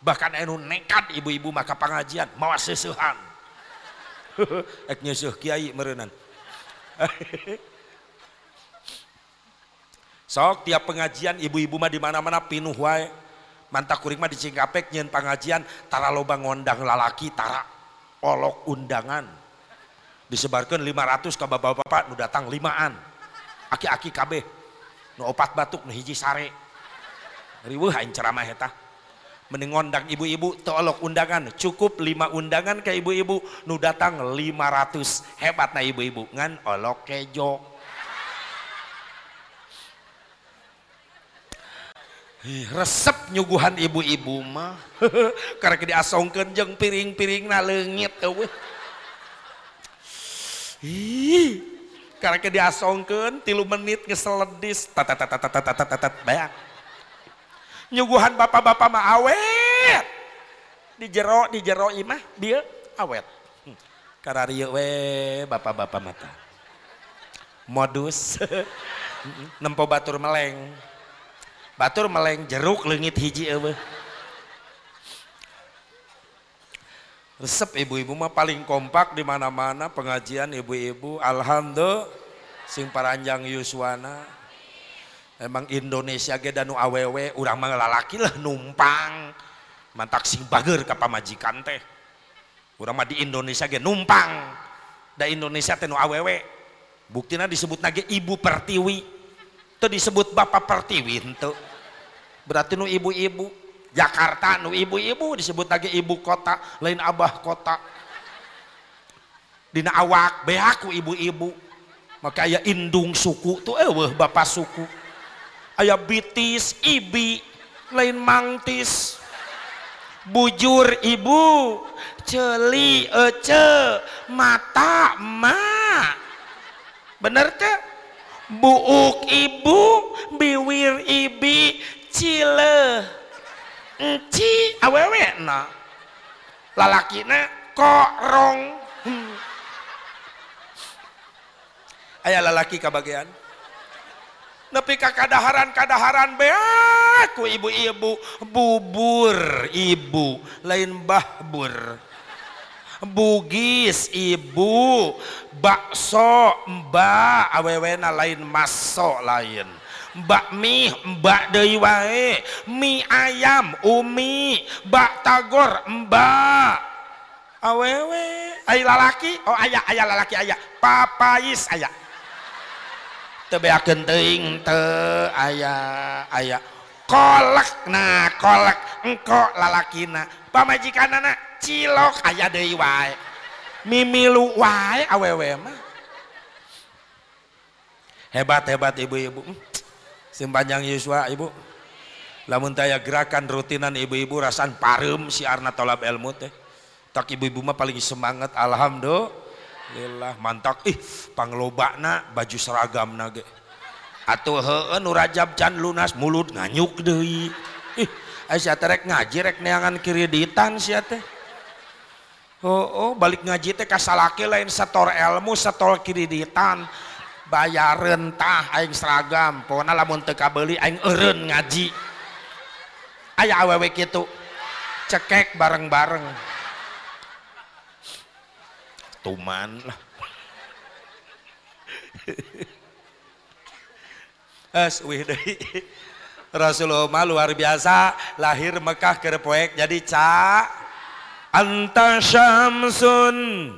Bahkan anu nekat ibu-ibu maka pengajian mawa sesehan. Ek nyeusuh kiai meureunan. Sok tiap pengajian ibu-ibu mah di mana-mana pinuh wae. Mantak kuring mah di Cingkapek nyen pengajian tara loba ngondang lalaki tara olok undangan disebarkan 500 ke bapak-bapak nu datang limaan. Aki-aki kabeh. Nu opat batuk nu hiji sare. Riweuh aing ceramah eta. Meningondang ibu-ibu tolok undangan. Cukup lima undangan ke ibu-ibu nu datang 500 hebat nah ibu-ibu ngan olok kejo. Resep nyuguhan ibu-ibu mah. Karena diasongkeun jeung piring-piring na leungit eueuh ih karena diasongkeun tilu menit ngeseledis tat bayang. Nyuguhan bapak-bapak mah awet. Di jero di jero imah dia awet. Hmm. karena rieu we bapak-bapak mata modus. Nempo batur meleng. Batur meleng jeruk lengit hiji eueuh resep ibu-ibu mah paling kompak di mana-mana pengajian ibu-ibu. Alhamdulillah sing paranjang yuswana. Emang Indonesia ge danu awewe urang mah lalaki lah numpang. Mantak sing bager ka pamajikan teh. Urang mah di Indonesia ge numpang. Da Indonesia teh nu awewe buktina disebut nage ibu pertiwi. Itu disebut bapak pertiwi itu berarti nu ibu-ibu Jakarta nu ibu-ibu disebut lagi ibu kota lain abah kota. Dina awak behaku ibu-ibu. Maka ya indung suku tuh eh bapak suku. Ayah bitis ibi lain mangtis. Bujur ibu celi ece mata ma bener teh buuk ibu biwir ibi cile enci awewe na lalaki na korong ayah lalaki kabagian nepi ka kadaharan-kadaharan beaku ibu-ibu bubur ibu lain bahbur. Bugis ibu bakso mbak awewena lain maso lain bakmi Mbak Dewi wae mie ayam Umi bak tagor Mbak awewe ay lalaki oh ayah ayah lalaki ayah papais ayah tebeakeun teuing teu ayah ayah kolek nah kolek engko lalakina pamajikanana cilok ayah deui wae mimilu wae awewe mah hebat hebat ibu-ibu simpanjang Yuswa ibu. Lamun taya gerakan rutinan ibu-ibu rasan parem si Arna tolab ilmu teh. Tak ibu-ibu mah paling semangat alhamdulillah Lillah mantak. Ih panglobana baju seragam nage atau heeh nu can lunas mulut nganyuk deui. Ih aya terek ngaji rek neangan kreditan sia teh. Oh, oh balik ngaji teh kasalake lain setor ilmu setor kreditan bayareun tah aing seragam. Pokona lamun teu kabeuli aing eureun ngaji. Aya awewe kitu. Cekek bareng-bareng. Tuman lah. Es wih Rasulullah luar biasa. Lahir Mekah ke poek jadi ca. Anta syamsun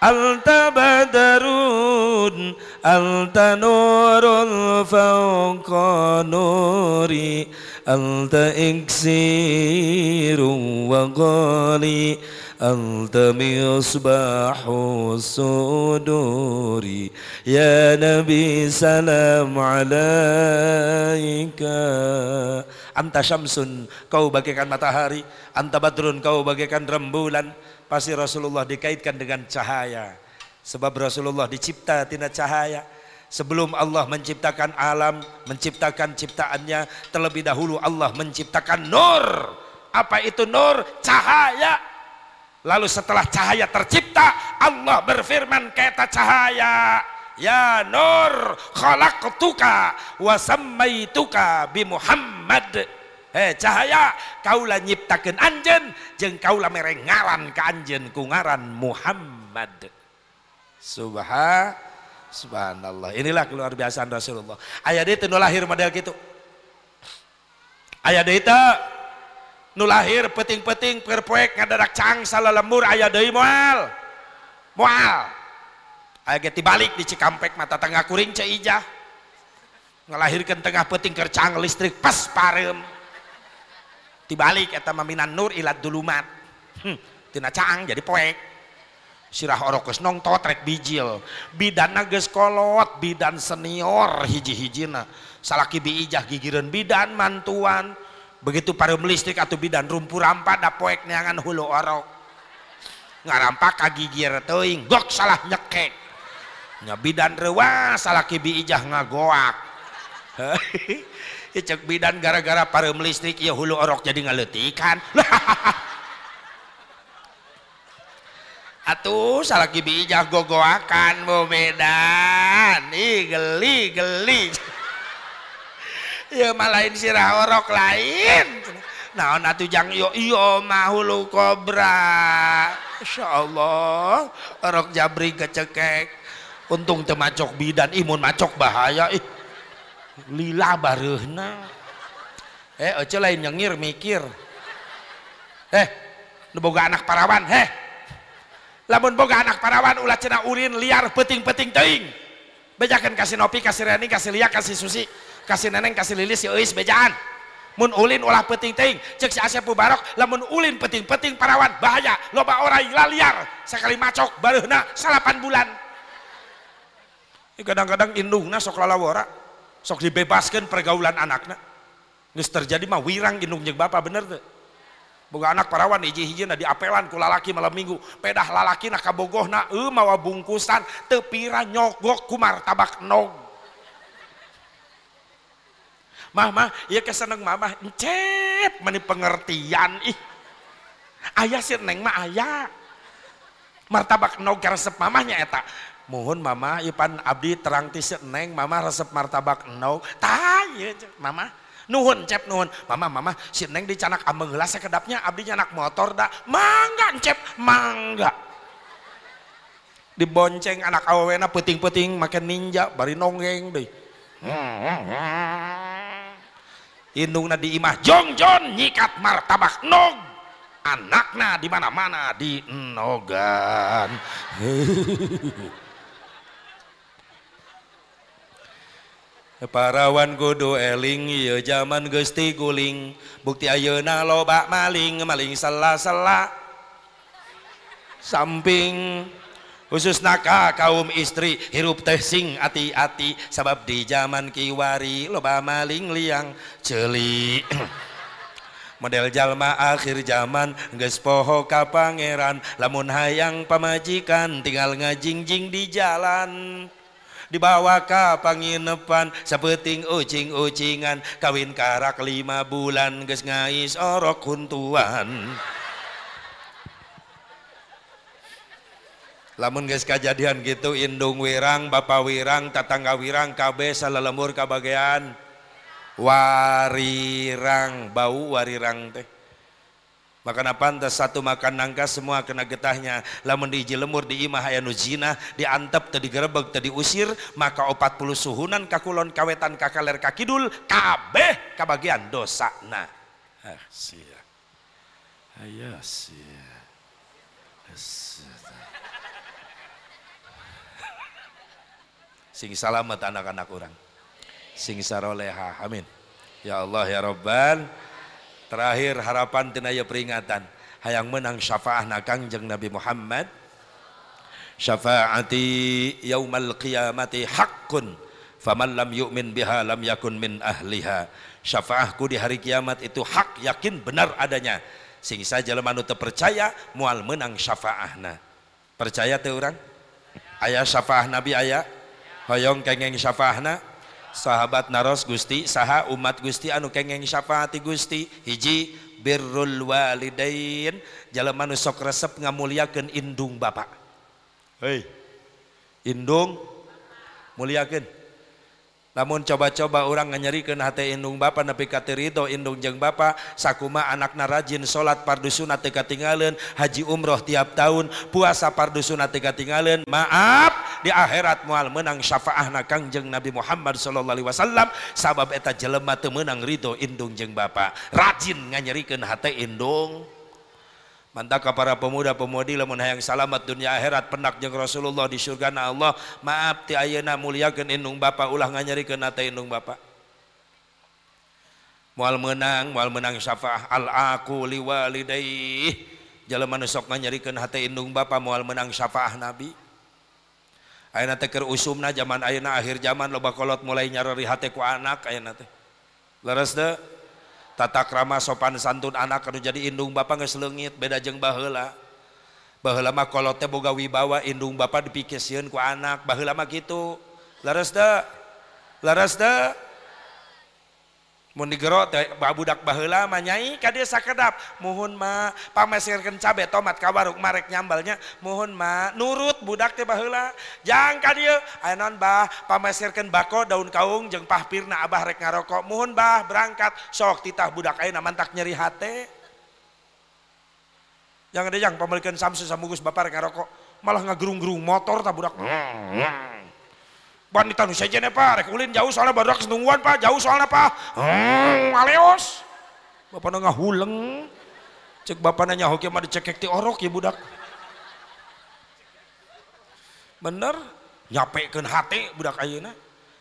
Anta badarun Anta nurul fauqa nuri Anta iksirun wa ghali Anta miusbahu suduri. Ya Nabi salam alaika. Anta syamsun kau bagaikan matahari. Anta badrun kau bagaikan rembulan. Pasti Rasulullah dikaitkan dengan cahaya Sebab Rasulullah dicipta tina cahaya Sebelum Allah menciptakan alam Menciptakan ciptaannya Terlebih dahulu Allah menciptakan nur Apa itu nur? Cahaya Lalu setelah cahaya tercipta, Allah berfirman kata cahaya, Ya Nur, khalaqtuka wa sammaituka bi Muhammad. Hei cahaya, kaulah nyiptakeun anjeun jeung kaulah mere ngaran ka anjeun ku ngaran Muhammad. Subhan Subhanallah. Inilah keluar biasa Rasulullah. Ayat itu lahir model gitu. Ayat itu nu lahir peting-peting perpoek ngadadak cang salah lembur ayah deui moal moal aya ge tibalik di Cikampek mata tengah kuring ce ijah ngelahirkan tengah peting kercang listrik pas parem tibalik eta maminan nur ilat dulumat. Hmm, tina caang jadi poek. Sirah orok geus nong totrek bijil. Bidan geus kolot bidan senior hiji-hijina. Salaki biijah gigireun bidan mantuan. Begitu parum listrik atau bidan rumpu rampa da poek neangan hulu orok ngarampak kagigir teuing gok salah nyekek. Nya bidan rewa salaki biijah ngagoak cek bidan gara-gara parum listrik ya hulu orok jadi ngaletikan. Atuh salaki bijah gogoakan mau medan. Ih geli geli. Ya malain sirah orok lain. Naon atuh jang? Yo iyo mahulu kobra. Insya Allah orok jabri kecekek untung temacok bidan imun macok bahaya ih lila barehna. Eh oce lain nyengir mikir. Eh boga anak parawan heh lamun boga anak parawan ulah cina urin liar peting-peting teing bejakan kasih nopi kasih reni kasih lia kasih susi kasih neneng kasih lilis si ois bejaan. Mun ulin ulah peting teing cek si Asep Mubarok lamun ulin peting-peting parawan bahaya. Loba orang liar. Sekali macok baruhna salapan bulan. Kadang-kadang indungna sok lalawara sok dibebaskan pergaulan anaknya. Nges terjadi mah wirang jeung bapak bener tuh boga anak parawan hiji-hiji na diapelan ku lalaki malam minggu. Pedah lalaki na kabogoh na e mawa bungkusan tepira nyogok ku martabak nog. Mah mah iya keseneng mama encep mani pengertian ih. Ayah sih neng mah ayah martabak nog resep mamahnya eta mohon mama ipan abdi terang ti neng mama resep martabak nog tah mama nuhun cep nuhun. Mama mama si neng dicanak ambeng gelas sekedapnya abdi anak motor dah mangga cep mangga. Dibonceng anak awena peting-peting makan ninja bari nonggeng deh. Indung di imah jong jon nyikat martabak nog anakna di mana-mana di nogan parawan kudu eling ieu zaman geus guling. Bukti ayeuna loba maling maling sela-sela. Samping khusus naka kaum istri hirup teh sing ati-ati. Sabab di zaman kiwari loba maling liang celi. Model jalma akhir zaman geus poho ka pangeran. Lamun hayang pamajikan tinggal ngajingjing di jalan dibawa ke panginepan sepeting ucing-ucingan kawin karak lima bulan ges ngais orok huntuan. Lamun guys kejadian gitu indung wirang bapak wirang tetangga wirang KB salalemur kabagian warirang bau warirang teh Makana pantas satu makan nangka semua kena getahnya. Lamun di lemur di imah aya nu zina, diantep tadi gerebek tadi usir, maka 40 suhunan kakulon kawetan kakaler kakidul kabeh kabagian dosa. Nah, ah, sia. Aya sia. Sing salamet anak-anak orang. Sing saroleha. Amin. Ya Allah ya Rabbal terakhir harapan tenaya peringatan. Hayang menang syafaah na kangjeng Nabi Muhammad. Syafaati yaumal qiyamati haqqun faman lam yu'min biha lam yakun min ahliha. Syafaahku di hari kiamat itu hak yakin benar adanya. Sing saja lemanu percaya mual menang syafaahna. Percaya teh orang ayah syafaah nabi ayah hoyong kengeng syafaahna sahabat naros Gusti saha umat Gusti anu kengeng syafaati Gusti. Hiji birrul walidain. Jalan manu sok resep ngamuliakeun indung bapak. Hei. Indung muliakeun namun coba-coba orang nyerikan hati indung Bapak nepi katirito indung jeng Bapak sakuma anakna rajin salat fardu sunat teu katinggalin haji umroh tiap tahun puasa fardu sunat teu katinggalin maaf di akhirat moal menang syafaahna Kangjeng Nabi Muhammad sallallahu alaihi wasallam sabab eta jelema teu meunang ridho indung jeng Bapak rajin nganyerikeun hati indung. Mantaka para pemuda-pemudi lamun hayang salamat dunia akhirat penak jeung Rasulullah di surga na Allah. Maaf ti ayeuna muliakeun indung bapa ulah nganyarikeun teh indung bapa. Moal menang, moal menang syafaah al aku liwalidayh. Jalma nu sok nganyerikeun hate indung bapa moal menang syafaah Nabi. Ayeuna teh keur usumna zaman ayeuna akhir zaman loba kolot mulai nyareri hate ku anak ayeuna teh. Leres teu Tata krama sopan santun anak anu jadi indung bapa geus beda jeung baheula. Baheula mah teh boga wibawa indung bapa dipikesieun ku anak, baheula mah. Leres deh. Leres deh mun digero teh budak baheula mah nyai ka dieu sakedap muhun mah pamesirkeun cabe tomat ka warung marek nyambalnya. Muhun mah nurut budak teh baheula. Jang ka dieu naon bah? Pamesirkeun bako daun kaung jeung pahpirna abah rek ngarokok muhun bah berangkat. Sok titah budak ayeuna mantak nyeri hate. Yang ada yang pamalikeun samsu samugus bapak rek ngarokok malah ngagerung-gerung motor tak budak wanita saja pak. Rek ulin jauh soalnya baru nungguan pak. Jauh soalnya pak. Hmm, aleos. Bapak nggak huleng. Cek bapak nanya hoki mah dicekek ti orok ya budak. Bener? Nyapekeun hati budak ayeuna.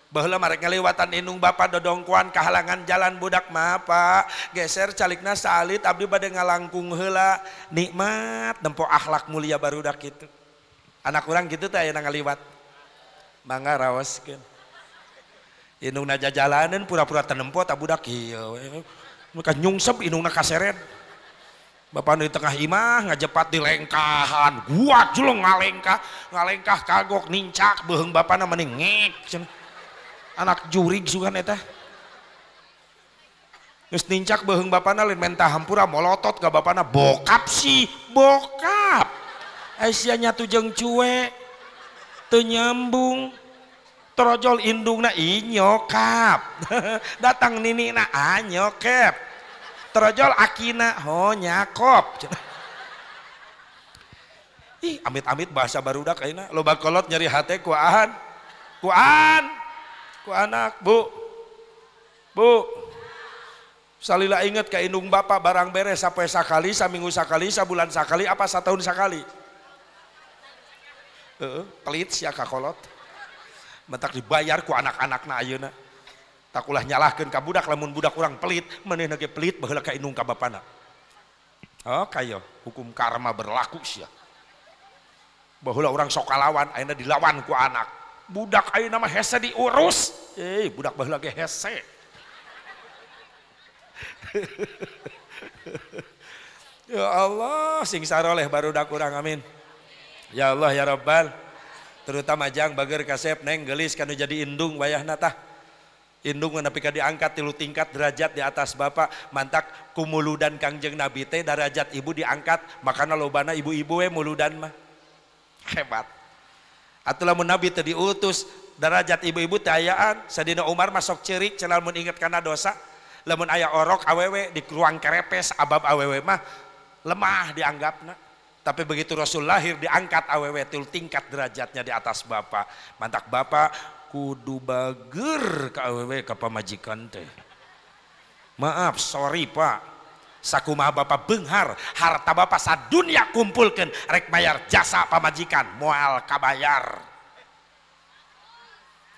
Bahwa mereka lewatan indung bapak dodongkuan kehalangan jalan budak mah pak. Geser calikna salit abdi bade ngalangkung hela nikmat nempo akhlak mulia barudak itu anak orang gitu teh yang ngaliwat mangga rawaskeun indungna jalanan pura-pura tenempo tak budak. Ieu muka nyungsep indungna kaseret. Bapak di tengah imah ngajepat di lengkahan. Gua julung ngalengkah ngalengkah kagok nincak. Beheng bapana mending ngek anak jurig sugan eta. Geus nincak beheng bapana lain menta hampura molotot ka bapana bokap sih bokap. Aisyah nyatu jeung cuek. Nyambung trojol indung na inyokap datang nini na anyokep trojol akina ho nyakop. Ih amit-amit bahasa baru dah kayaknya lo bakolot nyari hati kuaan kuaan ku anak bu. Bu. Salila inget ke indung bapak barang beres sampai sekali saminggu sekali sabulan sekali apa setahun sekali uh, pelit sia kakolot mentak dibayar ku anak-anak na. Ayeuna takulah nyalahkan ka budak lamun budak orang pelit manehna ge pelit baheula ka indung ka bapana. Oh kayo hukum karma berlaku sia. Baheula orang sok kalawan ayeuna dilawan ku anak. Budak ayeuna mah hese diurus. Eh budak baheula ge hese. Ya Allah sing saroleh baru dak kurang amin. Ya Allah ya Rabbal terutama jang bager kasep neng gelis kanu jadi indung wayah natah indung menepi diangkat tilu tingkat derajat di atas bapak. Mantak kumuludan kangjeng nabi teh derajat ibu diangkat. Makana lobana ibu-ibu we muludan mah. Hebat. Atulah mun nabi teh diutus derajat ibu-ibu tayaan sadina Umar masuk cerik cenah mun inget kana dosa. Lamun aya orok awewe di ruang kerepes abab awewe mah lemah dianggapna tapi begitu Rasul lahir diangkat awewe til tingkat derajatnya di atas bapak. Mantak bapak kudu bager ke awewe ke pamajikan teh. Maaf sorry pak. Sakumah bapak benghar harta bapak sadunia kumpulkan rek bayar jasa pamajikan mual kabayar.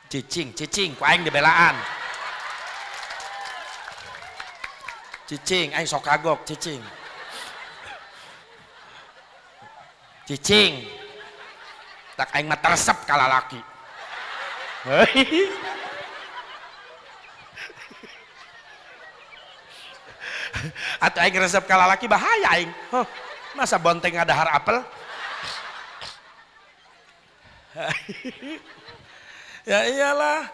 Cicing cicing ku aing dibelaan. Cicing aing sok kagok cicing cicing. Tak aing mah teresep kala laki. Atau aing resep kala laki bahaya aing. Huh, masa bonteng ada har apel? Ya iyalah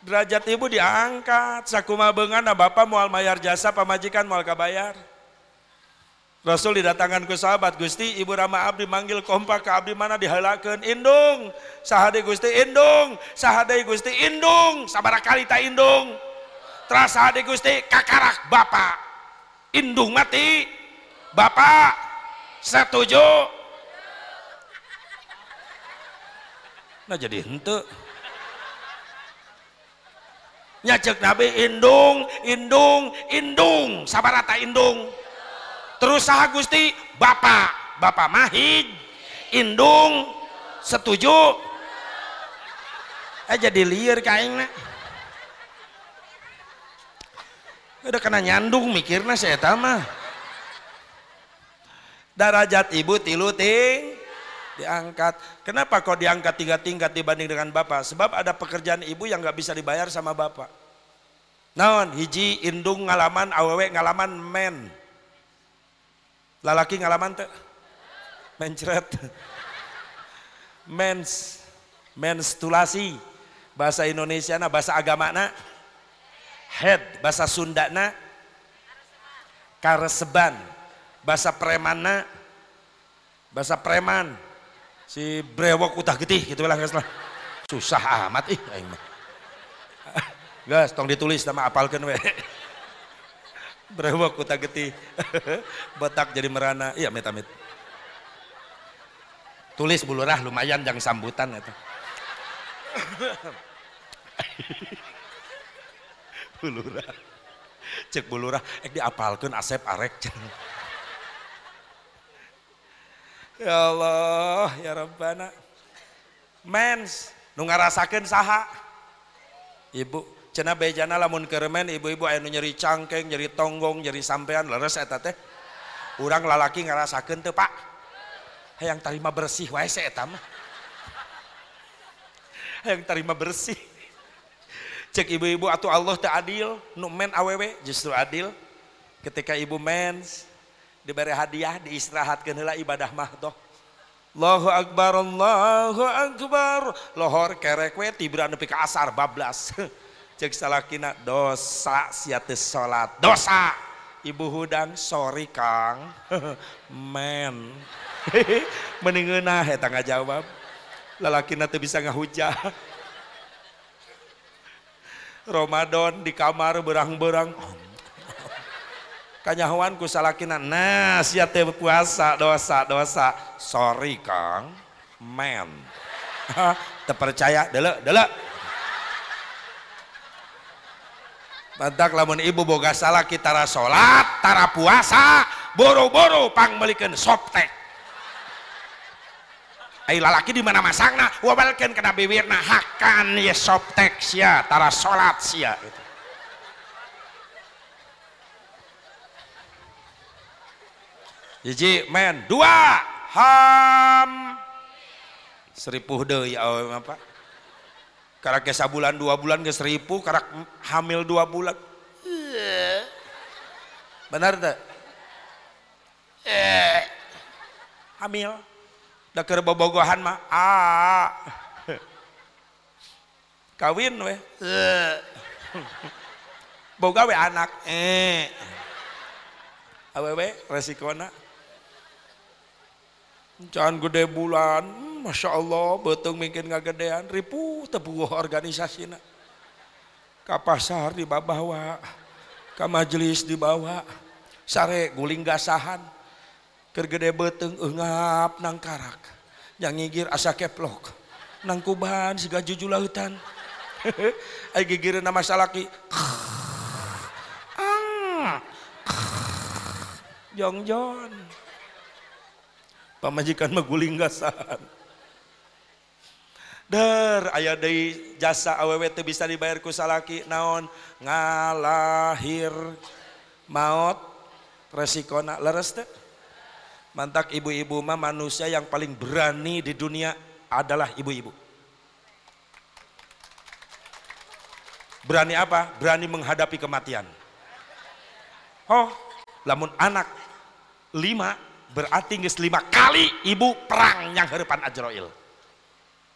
derajat ibu diangkat. Sakuma bengan bapak mual mayar jasa pamajikan mual kabayar Rasul didatangkan ke sahabat Gusti Ibu Rama Abdi manggil kompak ke Abdi mana dihalakan? Indung. Sahade Gusti indung. Sahade Gusti indung. Sabar kali tak indung. Terus sahade Gusti kakarak bapak. Indung mati. Bapak setuju. Nah jadi ente nyacek nabi indung indung indung. Sabar tak indung terus sah Gusti? Bapak. Bapak Mahid Indung. Setuju? Eh jadi liar kain udah kena nyandung mikirnya saya mah. Darajat ibu tilu ting diangkat. Kenapa kok diangkat tiga tingkat dibanding dengan bapak? Sebab ada pekerjaan ibu yang nggak bisa dibayar sama bapak. Naon? Hiji indung ngalaman awewe ngalaman men lalaki ngalaman tuh mencret mens. Menstruasi bahasa Indonesia na bahasa agama na head bahasa Sunda na kareseban. Bahasa preman na bahasa preman. Si brewok utah getih gitu lah susah amat ih aing mah. Guys tong ditulis nama apalkan we brewok utah getih botak jadi merana. Iya mit amit tulis bulurah lumayan yang sambutan itu bulurah cek bulurah ek diapalkan asep arek. Ya Allah ya Rabbana. Mens nu ngarasakeun saha? Ibu cenah bejana lamun keremen ibu-ibu anu nyeri cangkeng nyeri tonggong nyeri sampean leres eta teh. Urang lalaki ngarasakeun teu pak. Hayang tarima bersih wae saya eta mah. Hayang tarima bersih. Cek ibu-ibu atau Allah tak adil nu men awewe justru adil. Ketika ibu mens diberi hadiah diistirahatkan heula ibadah mah toh. Allahu Akbar Allahu Akbar. Lohor kerek we tibran nepi ka asar bablas cek salakina dosa sia teu salat. Dosa! Ibu hudang sorry Kang. Men. Meningeunah eta ngajawab lalakina teu bisa ngahujah Ramadan di kamar berang-berang. Kanyahuan ku salakina nah sia teh puasa dosa dosa. Sorry kang. Man terpercaya dele dele Bantak lamun ibu boga salah kita salat tara puasa boro-boro pang melikeun soptek Ay lalaki di mana masangna? Wabalkeun kana bibirna hakan ye soptek sia tara salat sia. Gitu. Hiji men dua ham. Seribu deh ya apa karak ke bulan dua bulan ke seribu karak hamil dua bulan. Benar tak eh. Hamil. Udah ke bobogohan mah ah kawin weh boga we anak eh awewe resikona Jangan gede bulan, Masya Allah, betung mungkin ngagedean, ribu tebuh organisasi nak. Ka pasar dibawa, ka majelis dibawa, sare guling gasahan, kergede betung engap nang karak, yang ngigir asa keplok, nang kuban siga juju lautan. Ay gigir nama salaki, Jong Jon pamajikan maguling gasahan Der ayah dari jasa awewe teu bisa dibayar ku salaki. Naon? Ngalahir maut resikona. Leres teh? Mantak ibu-ibu mah manusia yang paling berani di dunia adalah ibu-ibu. Berani apa? berani menghadapi kematian. Oh lamun anak lima berarti nges lima kali ibu perang yang harapan Ajroil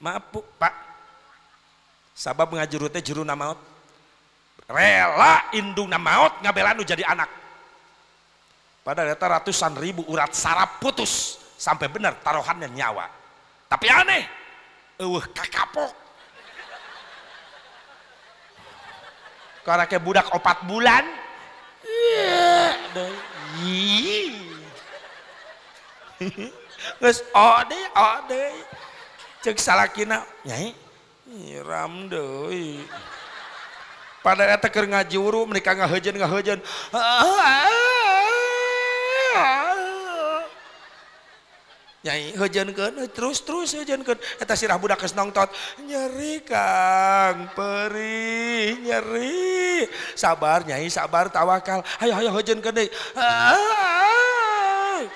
maaf bu, pak. Sabab ngajurutnya juru namaut. Rela indung namaut ngabelanu jadi anak. Pada data ratusan ribu urat sarap putus sampai benar taruhannya nyawa. Tapi aneh uh kakapok. Karena kayak budak opat bulan. Geus ode ode. Cek salakina, nyai. Nyiram deui. Pada eta keur ngajuru mereka ngaheujeun ngaheujeun. nyai hujankeun terus terus hujankeun eta sirah budak geus nongtot nyeri Kang perih nyeri. Sabar nyai sabar tawakal. Ayo ayo hujankeun deui.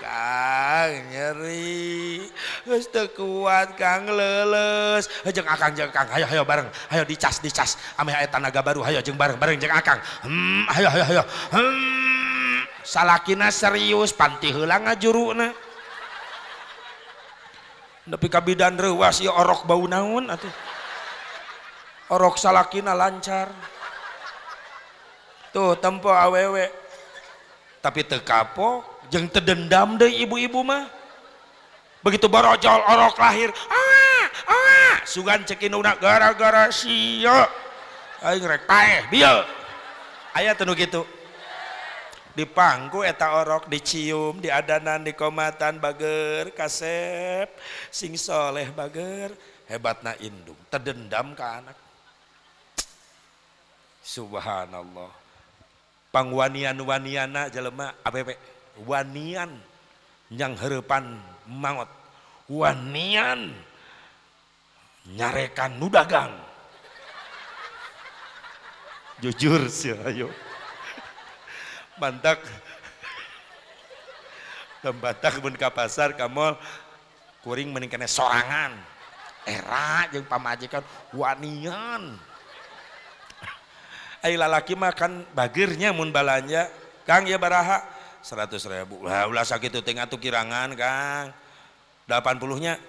Kang nyeri geus teu kuat Kang leles jeung Akang jeung Kang ayo ayo bareng ayo dicas dicas ame aya tanaga baru ayo jeung bareng bareng jeung Akang hmm ayo ayo ayo hmm salakina serius panti heula ngajuruna Nepi kabidan rewas ya orok bau naun atuh. Orok salakina lancar. Tuh tempo awewe. Tapi tekapok jeng tedendam deh ibu-ibu mah. Begitu barojol orok lahir. Ah, ah, sugan cekinuna gara-gara sia. Aing rek paeh, bieu. Aya tenu gitu. Di pangku eta orok dicium di adanan di komatan bager kasep. Sing soleh bager hebatna indung. Terdendam ke anak. Subhanallah. Pangwanian waniana jelema apepe wanian yang harapan mangot. Wanian nyarekan nudagang jujur sih ayo. Mantak tembatak pun ke pasar kamu kuring meningkatnya sorangan. Era yang pamajikan wanian ayo lalaki makan bagirnya mun balanja. Kang ya baraha seratus ribu. Lah ulah sakit tuh tengah tuh kirangan kang. Delapan puluhnya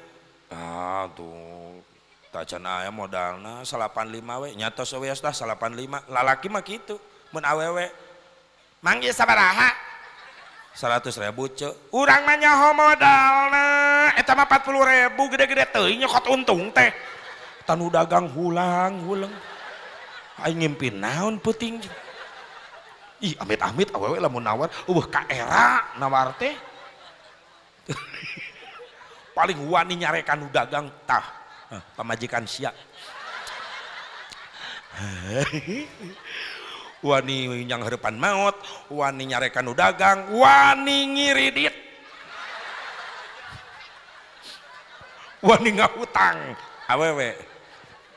ah tuh tacan ayam modalna salapan lima we nyatos we salapan lima. Lalaki mah gitu mun awewe manggil sabaraha. 100 ribu cek urang nanya modalna eta mah 40 ribu gede-gede teuing nyokot untung teh. Tanu dagang hulang hulang aing ngimpi naon puting ih amit-amit awewe lamun nawar. Uh ka era nawar teh. Paling wani nyarekan dagang tah pamajikan siap wani yang harapan maut wani nyarekan dagang wani ngiridit. Wani ngahutang. Awewe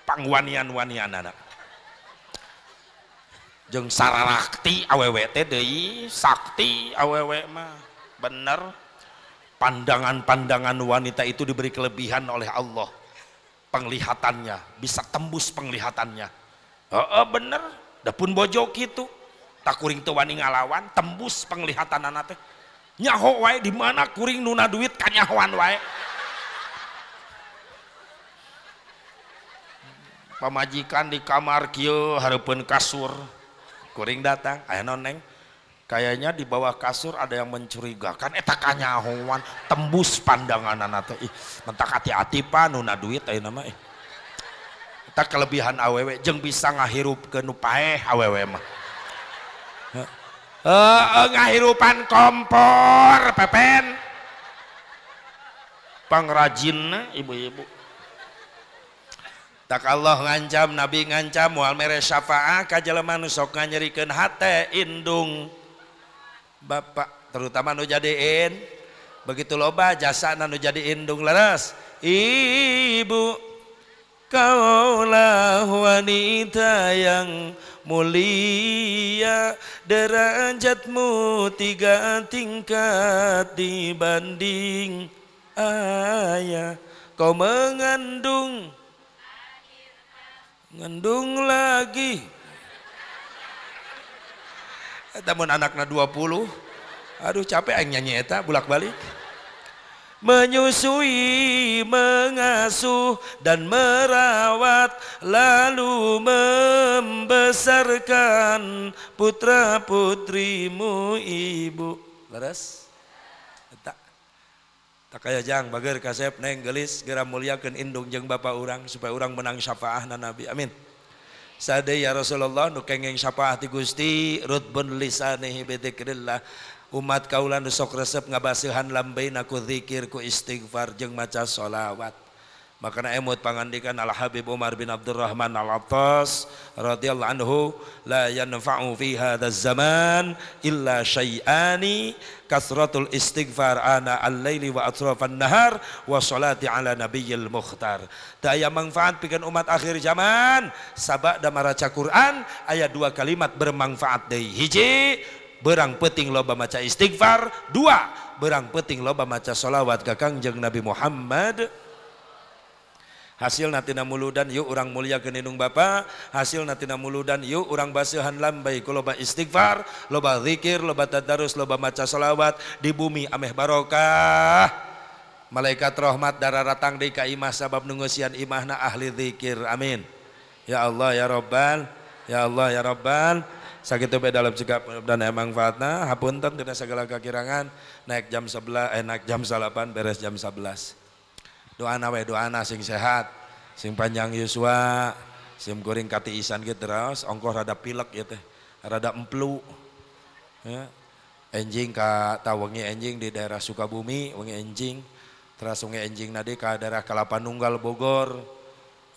pangwanian wanian anak jeng sararakti awewe teh deui sakti awewe mah. Bener pandangan-pandangan wanita itu diberi kelebihan oleh Allah. Penglihatannya bisa tembus penglihatannya. Oh, oh bener. Pun bojo gitu tak kuring tuh wani ngalawan tembus penglihatan anak teh. Nyaho wae di mana kuring nuna duit kanyahoan wae. Pamajikan di kamar kio harapan kasur kuring datang. Ayah noneng kayaknya di bawah kasur ada yang mencurigakan. Eta kanyahoan tembus pandangan anak teh. Ih mentak hati-hati pak. Nuna duit ayo nama eh tak kelebihan awewe jeng bisa ngahirup ke nupaeh awewe mah. Uh, ngahirupan kompor pepen. Pangrajin ibu-ibu tak Allah ngancam Nabi ngancam mual mere syafaah kajeleman sok nganyerikeun hate indung. Bapak terutama nu jadiin. Begitu loba jasa nu jadi indung leres. Ibu Kaulah wanita yang mulia. Derajatmu tiga tingkat dibanding ayah. Kau mengandung Ngandung lagi. Namun anaknya 20 Aduh capek yang nyanyi eta bulak balik menyusui, mengasuh dan merawat lalu membesarkan putra putrimu ibu. Leres kakayajang bager kasep neng gelis gera muliakan indung jeng bapak orang supaya orang menang syafaah na nabi. Amin. Sade ya Rasulullah nu kengeng syafaah ti Gusti rutbun lisanihi bidzikrillah. Umat kaulan nu sok resep ngabaseuhan lambeina ku zikir ku istighfar jeung maca solawat. Makanya emut pangandikan Al Habib Umar bin Abdurrahman Al Attas radhiyallahu anhu la yanfa'u fi hadzal zaman illa syai'ani kasratul istighfar ana al-laili wa atrafan nahar wa salati ala nabiyil mukhtar. Daya manfaat bikin umat akhir zaman. Sabak dan maraca Quran ayat dua kalimat bermanfaat dari hiji berang peting loba maca istighfar. Dua berang peting loba maca salawat ke Kangjeng Nabi Muhammad hasil natina muludan yuk orang mulia kenindung bapa. Hasil natina muludan yuk orang basuhan lambai. Ku loba istighfar loba zikir loba tadarus loba maca salawat di bumi ameh barokah. Malaikat rahmat darah ratang di imah sabab nungusian imahna ahli zikir. Amin. Ya Allah ya Rabbal ya Allah ya Rabbal. Sakit itu dalam cekap dan emang fatna hapunten tidak segala kekirangan naik jam 11 eh naik jam 8 beres jam 11 doa nawe doa na sing sehat sing panjang Yuswa sing goreng kati isan gitu terus ongkoh rada pilek ya teh rada emplu. Ya. Enjing ka tawangi enjing di daerah Sukabumi wengi enjing terus wengi enjing nadi ka daerah Kelapa Nunggal Bogor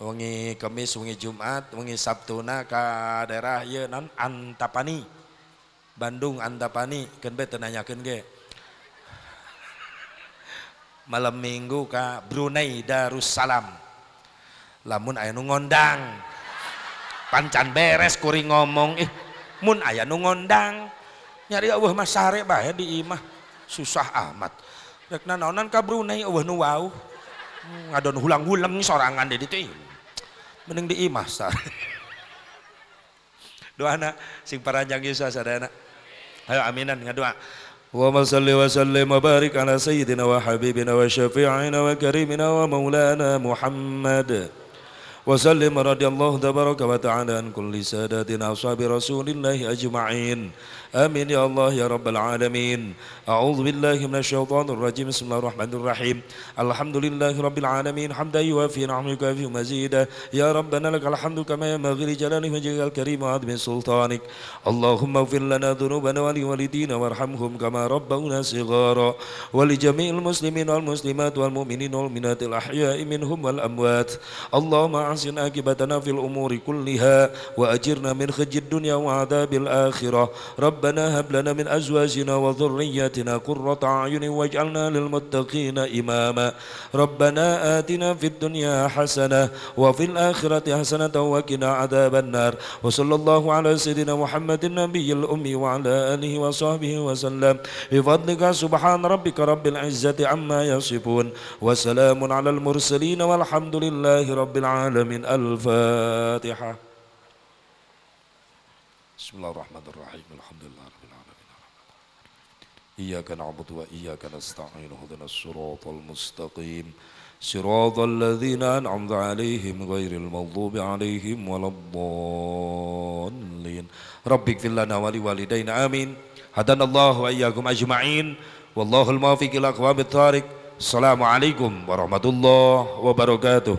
wengi Kamis wengi Jumat wengi Sabtuna ka daerah ye non Antapani Bandung Antapani be tenanyakeun ge malam minggu ke Brunei Darussalam. Lamun aya nu ngondang. Pancan beres kuring ngomong ih mun aya nu ngondang. Nyari eueuh mah sare bae di imah. Susah amat. Rek nanaonan ka Brunei eueuh nu wau. Ngadon hulang-hulang sorangan di ditu mending di imah sare doana sing paranjang Yesus sadayana ayo aminan ngadoa اللهم صل وسلم وبارك على سيدنا وحبيبنا وشفيعنا وكريمنا ومولانا محمد. وسلم رضي الله تبارك وتعالى عن كل ساداتنا أصحاب رسول الله أجمعين. آمين يا الله يا رب العالمين. أعوذ بالله من الشيطان الرجيم. بسم الله الرحمن الرحيم. الحمد لله رب العالمين. حمدا يوافي نعمك في مزيدا. يا ربنا لك الحمد كما ينبغي لجلال وجهك الكريم وعظم سلطانك. اللهم اغفر لنا ذنوبنا ولوالدينا وارحمهم كما ربونا صغارا. ولجميع المسلمين والمسلمات والمؤمنين والمؤمنات الأحياء منهم والأموات. اللهم أحسن عاقبتنا في الأمور كلها وأجرنا من خزي الدنيا وعذاب الآخرة. رب ربنا هب لنا من أزواجنا وذرياتنا قرة أعين واجعلنا للمتقين إماما. ربنا آتنا في الدنيا حسنة وفي الآخرة حسنة وقنا عذاب النار. وصلى الله على سيدنا محمد النبي الأمي وعلى آله وصحبه وسلم. بفضلك سبحان ربك رب العزة عما يصفون. وسلام على المرسلين والحمد لله رب العالمين. الفاتحة. بسم الله الرحمن الرحيم. الحمد لله رب العالمين. إياك نعبد وإياك نستعين. هدنا الصراط المستقيم. صراط الذين أنعمت عليهم غير المغضوب عليهم ولا الضالين. رب اغفر لنا ولوالدينا. آمين. هدانا الله وإياكم أجمعين. والله الموفق إلى أقوام الطارق. السلام عليكم ورحمة الله وبركاته.